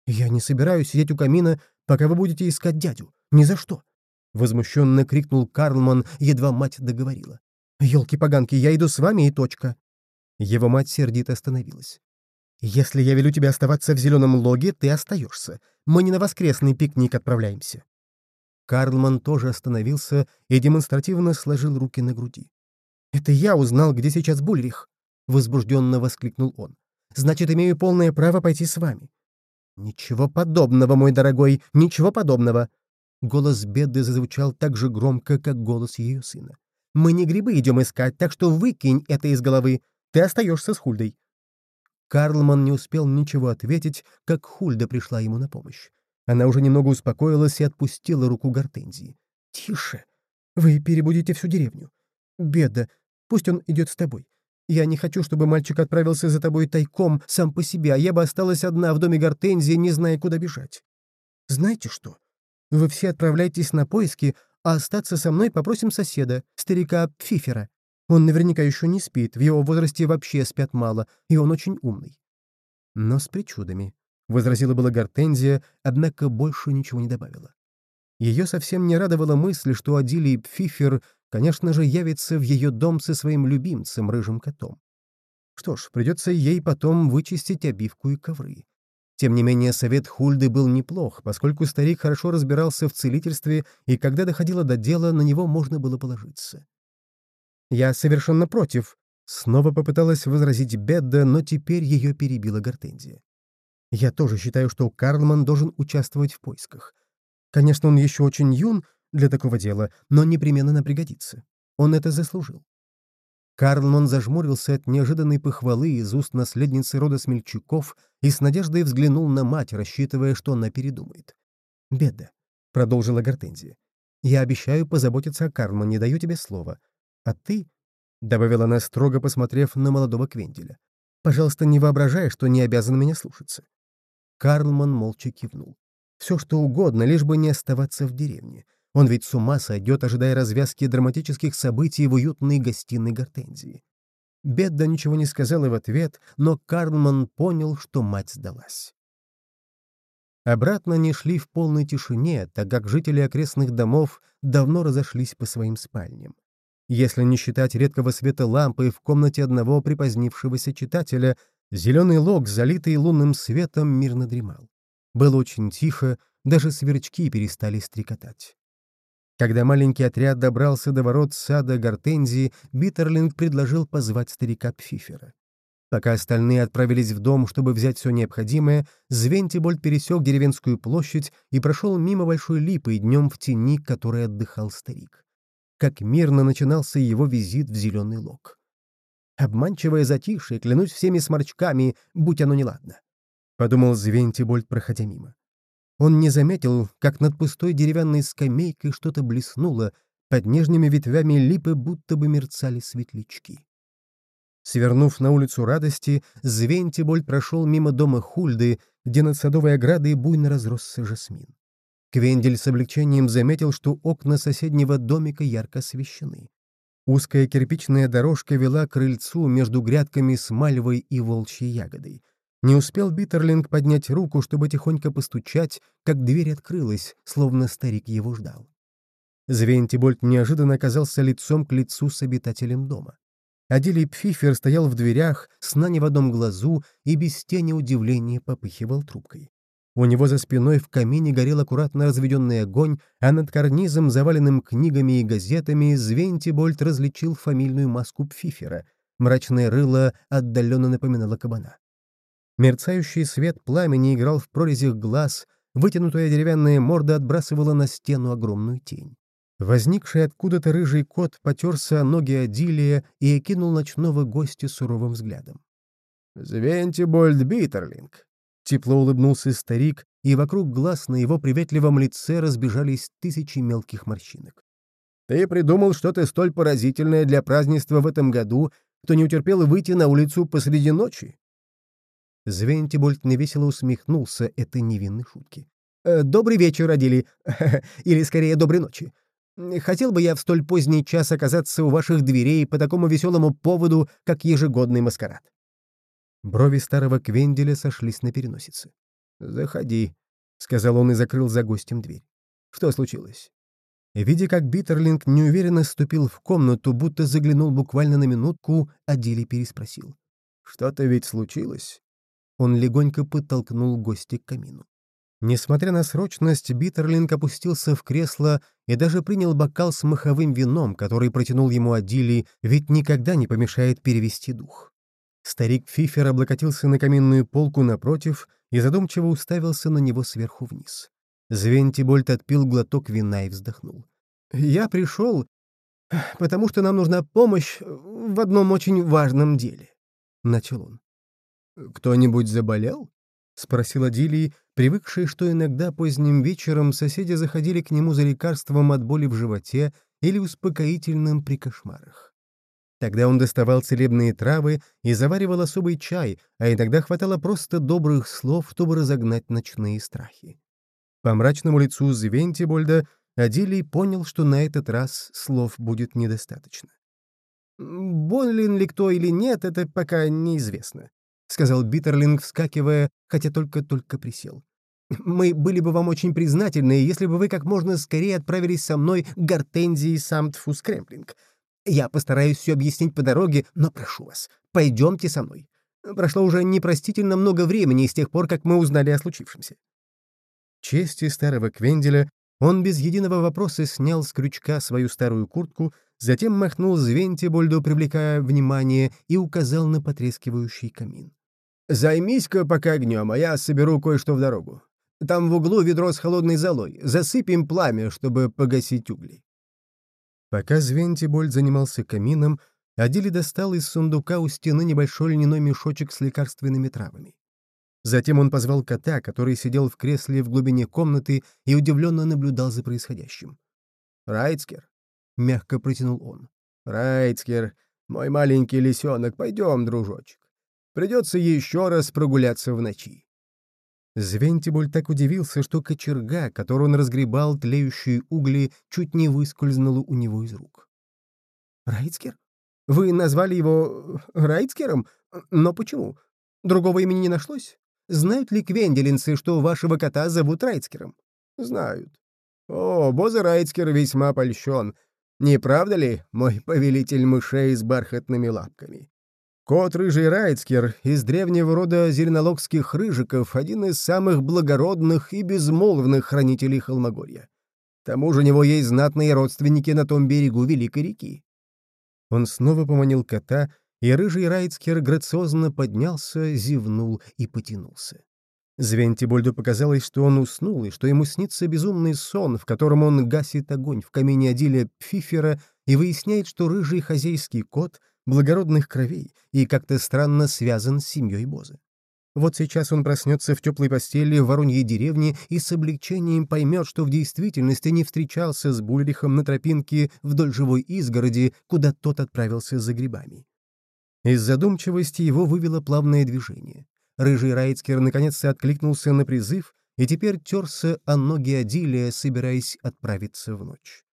Я не собираюсь сидеть у камина, пока вы будете искать дядю. Ни за что!» Возмущенно крикнул Карлман, едва мать договорила. «Елки-поганки, я иду с вами и точка!» Его мать сердито остановилась. «Если я велю тебе оставаться в зеленом логе, ты остаешься. Мы не на воскресный пикник отправляемся. Карлман тоже остановился и демонстративно сложил руки на груди. «Это я узнал, где сейчас Бульрих!» — возбужденно воскликнул он. «Значит, имею полное право пойти с вами». «Ничего подобного, мой дорогой, ничего подобного!» Голос Беды зазвучал так же громко, как голос ее сына. «Мы не грибы идем искать, так что выкинь это из головы. Ты остаешься с Хульдой». Карлман не успел ничего ответить, как Хульда пришла ему на помощь. Она уже немного успокоилась и отпустила руку Гортензии. «Тише! Вы перебудите всю деревню. Беда, пусть он идет с тобой. Я не хочу, чтобы мальчик отправился за тобой тайком, сам по себе, а я бы осталась одна в доме Гортензии, не зная, куда бежать. Знаете что? Вы все отправляйтесь на поиски, а остаться со мной попросим соседа, старика Пфифера. Он наверняка еще не спит, в его возрасте вообще спят мало, и он очень умный. Но с причудами возразила была Гортензия, однако больше ничего не добавила. Ее совсем не радовала мысль, что Адилий Пфифер, конечно же, явится в ее дом со своим любимцем, рыжим котом. Что ж, придется ей потом вычистить обивку и ковры. Тем не менее, совет Хульды был неплох, поскольку старик хорошо разбирался в целительстве, и когда доходило до дела, на него можно было положиться. «Я совершенно против», — снова попыталась возразить Бедда, но теперь ее перебила Гортензия. Я тоже считаю, что Карлман должен участвовать в поисках. Конечно, он еще очень юн для такого дела, но непременно нам пригодится. Он это заслужил. Карлман зажмурился от неожиданной похвалы из уст наследницы рода смельчаков и с надеждой взглянул на мать, рассчитывая, что она передумает. «Беда», — продолжила Гортензия, — «я обещаю позаботиться о Карлмане, даю тебе слово. А ты, — добавила она, строго посмотрев на молодого Квенделя, — пожалуйста, не воображай, что не обязан меня слушаться». Карлман молча кивнул. Все что угодно, лишь бы не оставаться в деревне. Он ведь с ума сойдет, ожидая развязки драматических событий в уютной гостиной Гортензии. Бедда ничего не сказала в ответ, но Карлман понял, что мать сдалась. Обратно они шли в полной тишине, так как жители окрестных домов давно разошлись по своим спальням. Если не считать редкого света лампы в комнате одного припозднившегося читателя, зеленый лог, залитый лунным светом, мирно дремал. Было очень тихо, даже сверчки перестали стрекотать. Когда маленький отряд добрался до ворот сада Гортензии, Биттерлинг предложил позвать старика Пфифера. Пока остальные отправились в дом, чтобы взять все необходимое, Звентибольд пересек деревенскую площадь и прошел мимо большой липы днем в тени, которой отдыхал старик. Как мирно начинался его визит в зеленый лог. Обманчивое затишье, клянусь всеми сморчками, будь оно неладно. Подумал Звентибольд, проходя мимо. Он не заметил, как над пустой деревянной скамейкой что-то блеснуло, под нежными ветвями липы будто бы мерцали светлячки. Свернув на улицу радости, Звентиболь прошел мимо дома Хульды, где над садовой оградой буйно разросся жасмин. Квендель с облегчением заметил, что окна соседнего домика ярко освещены. Узкая кирпичная дорожка вела к крыльцу между грядками с мальвой и волчьей ягодой. Не успел Биттерлинг поднять руку, чтобы тихонько постучать, как дверь открылась, словно старик его ждал. Звентибольд неожиданно оказался лицом к лицу с обитателем дома. Адилий Пфифер стоял в дверях, сна не в одном глазу и без тени удивления попыхивал трубкой. У него за спиной в камине горел аккуратно разведенный огонь, а над карнизом, заваленным книгами и газетами, Звентибольд различил фамильную маску Пфифера. Мрачное рыло отдаленно напоминало кабана. Мерцающий свет пламени играл в прорезях глаз, вытянутая деревянная морда отбрасывала на стену огромную тень. Возникший откуда-то рыжий кот потерся ноги Адилия и окинул ночного гостя суровым взглядом. «Звентибольд Биттерлинг!» Тепло улыбнулся старик, и вокруг глаз на его приветливом лице разбежались тысячи мелких морщинок. «Ты придумал что-то столь поразительное для празднества в этом году, что не утерпел выйти на улицу посреди ночи?» Звентибольд невесело усмехнулся этой невинной шутки. «Э, «Добрый вечер, родили. Или, скорее, доброй ночи. Хотел бы я в столь поздний час оказаться у ваших дверей по такому веселому поводу, как ежегодный маскарад». Брови старого Квенделя сошлись на переносице. «Заходи», — сказал он и закрыл за гостем дверь. «Что случилось?» Видя, как Биттерлинг неуверенно ступил в комнату, будто заглянул буквально на минутку, Адили переспросил. «Что-то ведь случилось?» Он легонько подтолкнул гостя к камину. Несмотря на срочность, Биттерлинг опустился в кресло и даже принял бокал с маховым вином, который протянул ему Адили, ведь никогда не помешает перевести дух. Старик Фифер облокотился на каминную полку напротив и задумчиво уставился на него сверху вниз. Звентибольд отпил глоток вина и вздохнул. «Я пришел, потому что нам нужна помощь в одном очень важном деле», — начал он. «Кто-нибудь заболел?» — спросил Адилий, привыкший, что иногда поздним вечером соседи заходили к нему за лекарством от боли в животе или успокоительным при кошмарах. Тогда он доставал целебные травы и заваривал особый чай, а иногда хватало просто добрых слов, чтобы разогнать ночные страхи. По мрачному лицу Звентибольда Адилий понял, что на этот раз слов будет недостаточно. «Болен ли кто или нет, это пока неизвестно. — сказал Биттерлинг, вскакивая, хотя только-только присел. «Мы были бы вам очень признательны, если бы вы как можно скорее отправились со мной к Гортензии Самтфус Кремплинг. Я постараюсь все объяснить по дороге, но прошу вас, пойдемте со мной. Прошло уже непростительно много времени с тех пор, как мы узнали о случившемся». Чести старого Квенделя он без единого вопроса снял с крючка свою старую куртку, затем махнул Звентибольду, привлекая внимание, и указал на потрескивающий камин. Займись-ка пока огнем, а я соберу кое-что в дорогу. Там в углу ведро с холодной золой. Засыпем пламя, чтобы погасить угли. Пока Звентибольд занимался камином, Адили достал из сундука у стены небольшой льняной мешочек с лекарственными травами. Затем он позвал кота, который сидел в кресле в глубине комнаты и удивленно наблюдал за происходящим. «Райцкер», — мягко протянул он. «Райцкер, мой маленький лисенок, пойдем, дружочек. Придется еще раз прогуляться в ночи». Звентибуль так удивился, что кочерга, которую он разгребал тлеющие угли, чуть не выскользнула у него из рук. «Райцкер? Вы назвали его Райцкером? Но почему? Другого имени не нашлось? Знают ли квенделинцы, что вашего кота зовут Райцкером?» «Знают. О, Боза Райцкер весьма польщен. Не правда ли, мой повелитель мышей с бархатными лапками? Кот Рыжий Райцкер из древнего рода зеленологских рыжиков, один из самых благородных и безмолвных хранителей Холмогорья. К тому же у него есть знатные родственники на том берегу Великой реки. Он снова поманил кота, и Рыжий Райцкер грациозно поднялся, зевнул и потянулся. Звентибольду показалось, что он уснул, и что ему снится безумный сон, в котором он гасит огонь в камине Адиля Пфифера и выясняет, что рыжий хозяйский кот благородных кровей и как-то странно связан с семьей Бозы. Вот сейчас он проснется в теплой постели в Вороньей деревне и с облегчением поймет, что в действительности не встречался с Бульрихом на тропинке вдоль живой изгороди, куда тот отправился за грибами. Из задумчивости его вывело плавное движение. Рыжий Райцкер наконец-то откликнулся на призыв и теперь терся о ноги Адилия, собираясь отправиться в ночь.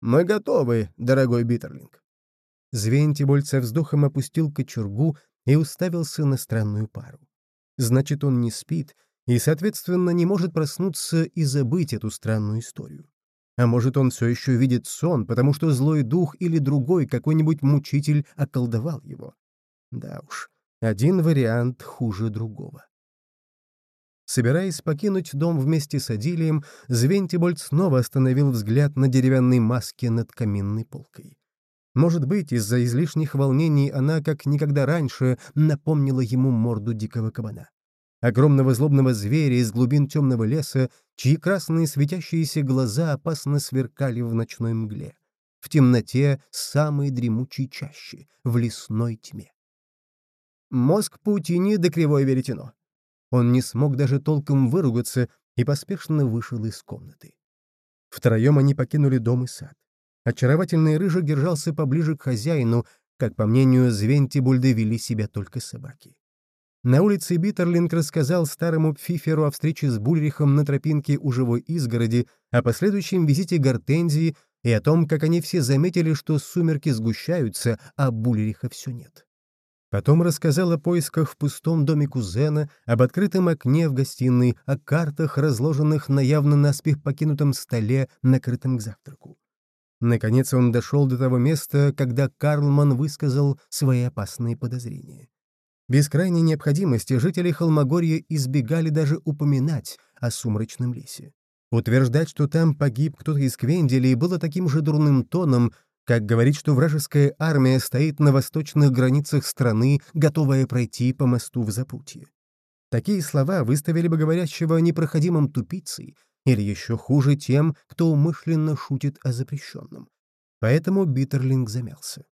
«Мы готовы, дорогой Биттерлинг». Звентиболь со вздохом опустил кочергу и уставился на странную пару. Значит, он не спит и, соответственно, не может проснуться и забыть эту странную историю. А может, он все еще видит сон, потому что злой дух или другой какой-нибудь мучитель околдовал его. Да уж, один вариант хуже другого. Собираясь покинуть дом вместе с Адилием, Звентибольд снова остановил взгляд на деревянной маске над каминной полкой. Может быть, из-за излишних волнений она, как никогда раньше, напомнила ему морду дикого кабана. Огромного злобного зверя из глубин темного леса, чьи красные светящиеся глаза опасно сверкали в ночной мгле. В темноте самой дремучей чаще, в лесной тьме. Мозг паутине до кривое веретено. Он не смог даже толком выругаться и поспешно вышел из комнаты. Втроем они покинули дом и сад. Очаровательный рыжик держался поближе к хозяину, как, по мнению Звентибульда, вели себя только собаки. На улице Биттерлинг рассказал старому Пфиферу о встрече с Бульрихом на тропинке у живой изгороди, о последующем визите Гортензии и о том, как они все заметили, что сумерки сгущаются, а Бульриха все нет. Потом рассказал о поисках в пустом доме кузена, об открытом окне в гостиной, о картах, разложенных на явно наспех покинутом столе, накрытом к завтраку. Наконец он дошел до того места, когда Карлман высказал свои опасные подозрения. Без крайней необходимости жители Холмогорья избегали даже упоминать о сумрачном лесе. Утверждать, что там погиб кто-то из Квенделей, было таким же дурным тоном, как говорить, что вражеская армия стоит на восточных границах страны, готовая пройти по мосту в Запутье. Такие слова выставили бы говорящего непроходимым тупицей или еще хуже тем, кто умышленно шутит о запрещенном. Поэтому Биттерлинг замялся.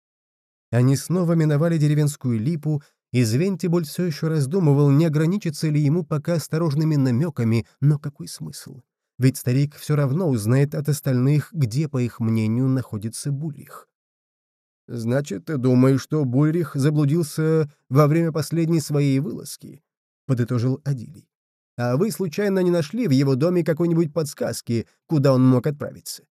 Они снова миновали деревенскую липу, и Звентиболь все еще раздумывал, не ограничится ли ему пока осторожными намеками, но какой смысл? ведь старик все равно узнает от остальных, где, по их мнению, находится Бульрих. «Значит, ты думаешь, что Бульрих заблудился во время последней своей вылазки?» — подытожил Адилий. «А вы, случайно, не нашли в его доме какой-нибудь подсказки, куда он мог отправиться?»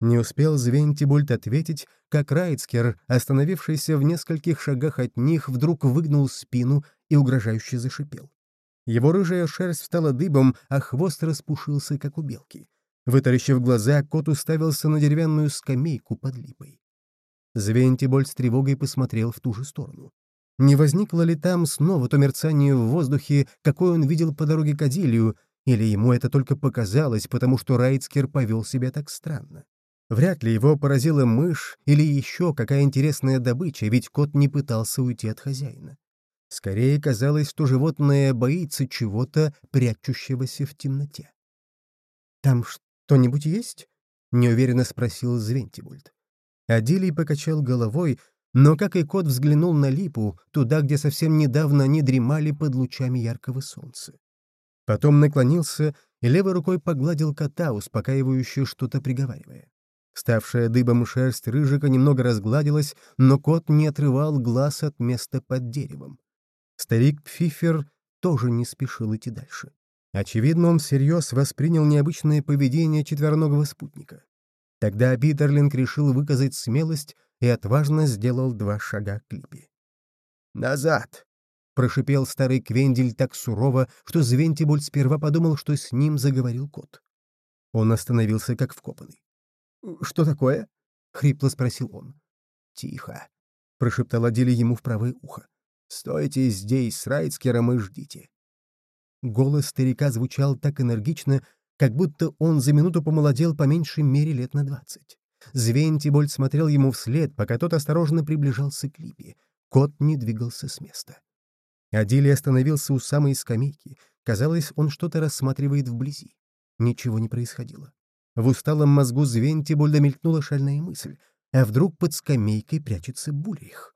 Не успел Звентибульт ответить, как Райцкер, остановившийся в нескольких шагах от них, вдруг выгнул спину и угрожающе зашипел. Его рыжая шерсть стала дыбом, а хвост распушился, как у белки. Вытаращив глаза, кот уставился на деревянную скамейку под липой. Звентиболь с тревогой посмотрел в ту же сторону. Не возникло ли там снова то мерцание в воздухе, какое он видел по дороге к Адилию, или ему это только показалось, потому что Райцкер повел себя так странно? Вряд ли его поразила мышь или еще какая интересная добыча, ведь кот не пытался уйти от хозяина. Скорее казалось, что животное боится чего-то, прячущегося в темноте. «Там что-нибудь есть?» — неуверенно спросил Звентибульт. Адилий покачал головой, но, как и кот, взглянул на липу, туда, где совсем недавно они дремали под лучами яркого солнца. Потом наклонился и левой рукой погладил кота, успокаивающе что-то приговаривая. Ставшая дыбом шерсть рыжика немного разгладилась, но кот не отрывал глаз от места под деревом. Старик Пфифер тоже не спешил идти дальше. Очевидно, он всерьез воспринял необычное поведение четвероногого спутника. Тогда Питерлинг решил выказать смелость и отважно сделал два шага к Липе. «Назад!» — прошипел старый Квендель так сурово, что Звентибуль сперва подумал, что с ним заговорил кот. Он остановился как вкопанный. «Что такое?» — хрипло спросил он. «Тихо», — прошептал Адили ему в правое ухо. «Стойте здесь с Райцкером и ждите». Голос старика звучал так энергично, как будто он за минуту помолодел по меньшей мере лет на двадцать. Звентибольд смотрел ему вслед, пока тот осторожно приближался к Липе. Кот не двигался с места. Адилий остановился у самой скамейки. Казалось, он что-то рассматривает вблизи. Ничего не происходило. В усталом мозгу Звентибольда мелькнула шальная мысль. А вдруг под скамейкой прячется Бульрих?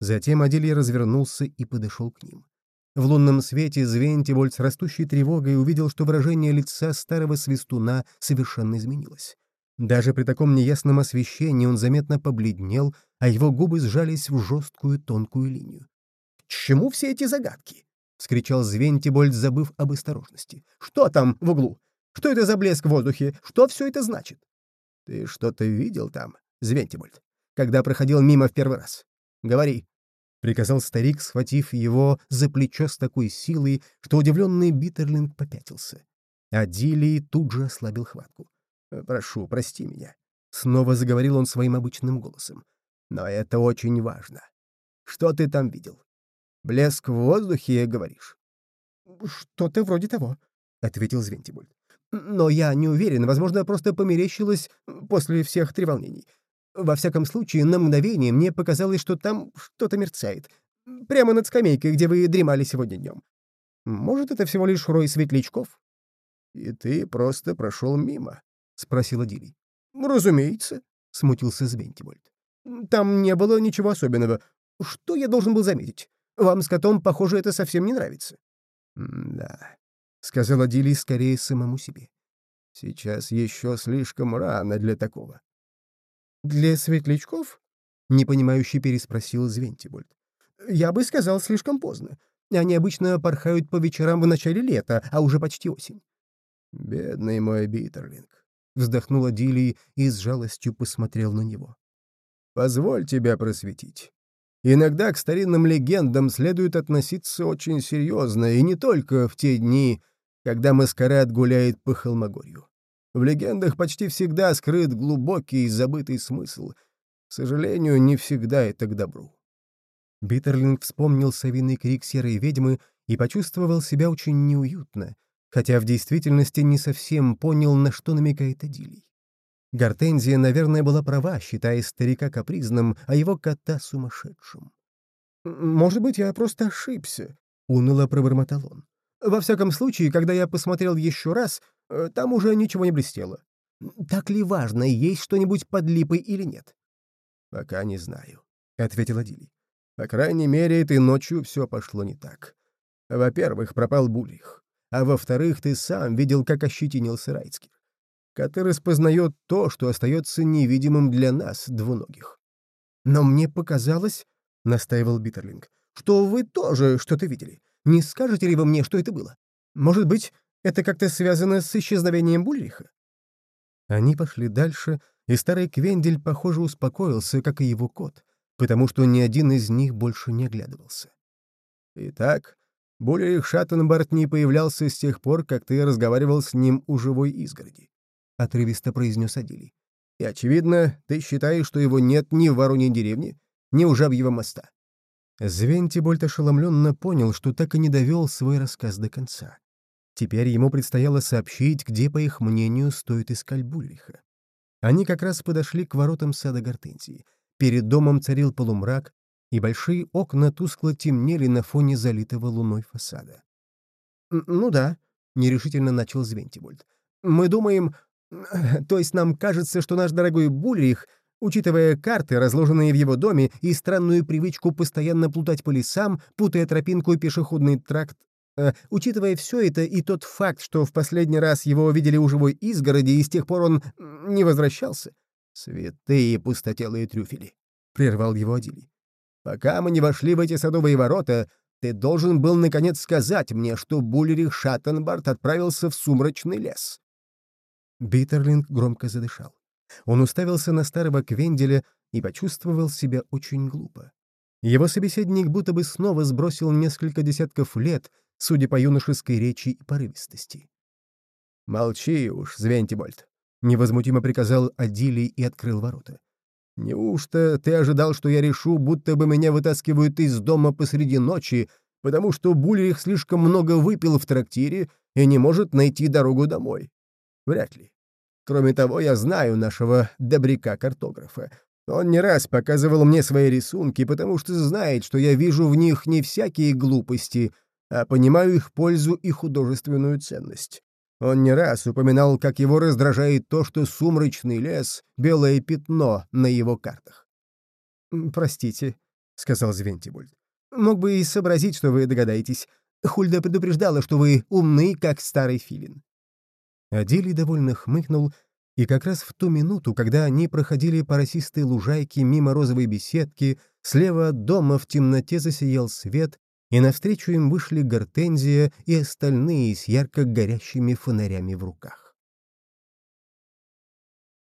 Затем Адилий развернулся и подошел к ним. В лунном свете Звентибольд с растущей тревогой увидел, что выражение лица старого свистуна совершенно изменилось. Даже при таком неясном освещении он заметно побледнел, а его губы сжались в жесткую тонкую линию. «К чему все эти загадки?» — вскричал Звентибольд, забыв об осторожности. «Что там в углу? Что это за блеск в воздухе? Что все это значит? — Ты что-то видел там, Звентибольд, когда проходил мимо в первый раз? Говори, — приказал старик, схватив его за плечо с такой силой, что удивленный Биттерлинг попятился. А Дилли тут же ослабил хватку. «Э, «Прошу, прости меня», — снова заговорил он своим обычным голосом. «Но это очень важно. Что ты там видел? Блеск в воздухе, говоришь?» «Что-то вроде того», — ответил Звентибольд. Но я не уверен, возможно, просто померещилось после всех треволнений. Во всяком случае, на мгновение мне показалось, что там что-то мерцает. Прямо над скамейкой, где вы дремали сегодня днем. Может, это всего лишь рой светлячков? — И ты просто прошел мимо? — спросил Адилий. — Разумеется, — смутился Звентибольд. — Там не было ничего особенного. Что я должен был заметить? Вам с котом, похоже, это совсем не нравится. — Да, — сказал Адилий скорее самому себе. «Сейчас еще слишком рано для такого». «Для светлячков?» — непонимающе переспросил Звентибольд. «Я бы сказал, слишком поздно. Они обычно порхают по вечерам в начале лета, а уже почти осень». «Бедный мой Биттерлинг», — вздохнул Адилий и с жалостью посмотрел на него. «Позволь тебя просветить. Иногда к старинным легендам следует относиться очень серьезно, и не только в те дни, когда маскарад гуляет по Холмогорью. В легендах почти всегда скрыт глубокий и забытый смысл. К сожалению, не всегда это к добру. Биттерлинг вспомнил совиный крик серой ведьмы и почувствовал себя очень неуютно, хотя в действительности не совсем понял, на что намекает Адилий. Гортензия, наверное, была права, считая старика капризным, а его кота сумасшедшим. «Может быть, я просто ошибся», — уныло пробормотал он. Во всяком случае, когда я посмотрел еще раз, э, там уже ничего не блестело. Так ли важно, есть что-нибудь под липой или нет? — Пока не знаю, — ответил Адилий. По крайней мере, этой ночью все пошло не так. Во-первых, пропал Булих. А во-вторых, ты сам видел, как ощетинился Райцкер. Коты распознает то, что остается невидимым для нас, двуногих. «Но мне показалось, — настаивал Биттерлинг, — что вы тоже что-то видели. Не скажете ли вы мне, что это было? Может быть, это как-то связано с исчезновением Бульриха?» Они пошли дальше, и старый Квендель, похоже, успокоился, как и его кот, потому что ни один из них больше не оглядывался. «Итак, Бульрих Шаттенбарт не появлялся с тех пор, как ты разговаривал с ним у живой изгороди», — отрывисто произнес Адилий. «И, очевидно, ты считаешь, что его нет ни в Вороньей деревне, ни у Жабьего моста. Звентибольд ошеломленно понял, что так и не довел свой рассказ до конца. Теперь ему предстояло сообщить, где, по их мнению, стоит искать Бульриха. Они как раз подошли к воротам сада Гортензии. Перед домом царил полумрак, и большие окна тускло темнели на фоне залитого луной фасада. «Ну да», — нерешительно начал Звентибольд. «Мы думаем... То есть нам кажется, что наш дорогой Бульрих Учитывая карты, разложенные в его доме, и странную привычку постоянно плутать по лесам, путая тропинку и пешеходный тракт, э, учитывая все это и тот факт, что в последний раз его видели у живой изгороди, и с тех пор он не возвращался. «Святые пустотелые трюфели!» — прервал его Адилий. «Пока мы не вошли в эти садовые ворота, ты должен был наконец сказать мне, что Буллерих Шаттенбард отправился в сумрачный лес». Биттерлинг громко задышал. Он уставился на старого Квенделя и почувствовал себя очень глупо. Его собеседник будто бы снова сбросил несколько десятков лет, судя по юношеской речи и порывистости. «Молчи уж, Звентибольд», — невозмутимо приказал Адилий и открыл ворота. «Неужто ты ожидал, что я решу, будто бы меня вытаскивают из дома посреди ночи, потому что Бульрих слишком много выпил в трактире и не может найти дорогу домой? Вряд ли. Кроме того, я знаю нашего добряка-картографа. Он не раз показывал мне свои рисунки, потому что знает, что я вижу в них не всякие глупости, а понимаю их пользу и художественную ценность. Он не раз упоминал, как его раздражает то, что сумрачный лес — белое пятно на его картах. «Простите», — сказал Звентибульд. «Мог бы и сообразить, что вы догадаетесь. Хульда предупреждала, что вы умны, как старый филин». Адилий довольно хмыкнул, и как раз в ту минуту, когда они проходили по росистой лужайке мимо розовой беседки, слева от дома в темноте засиял свет, и навстречу им вышли Гортензия и остальные с ярко горящими фонарями в руках.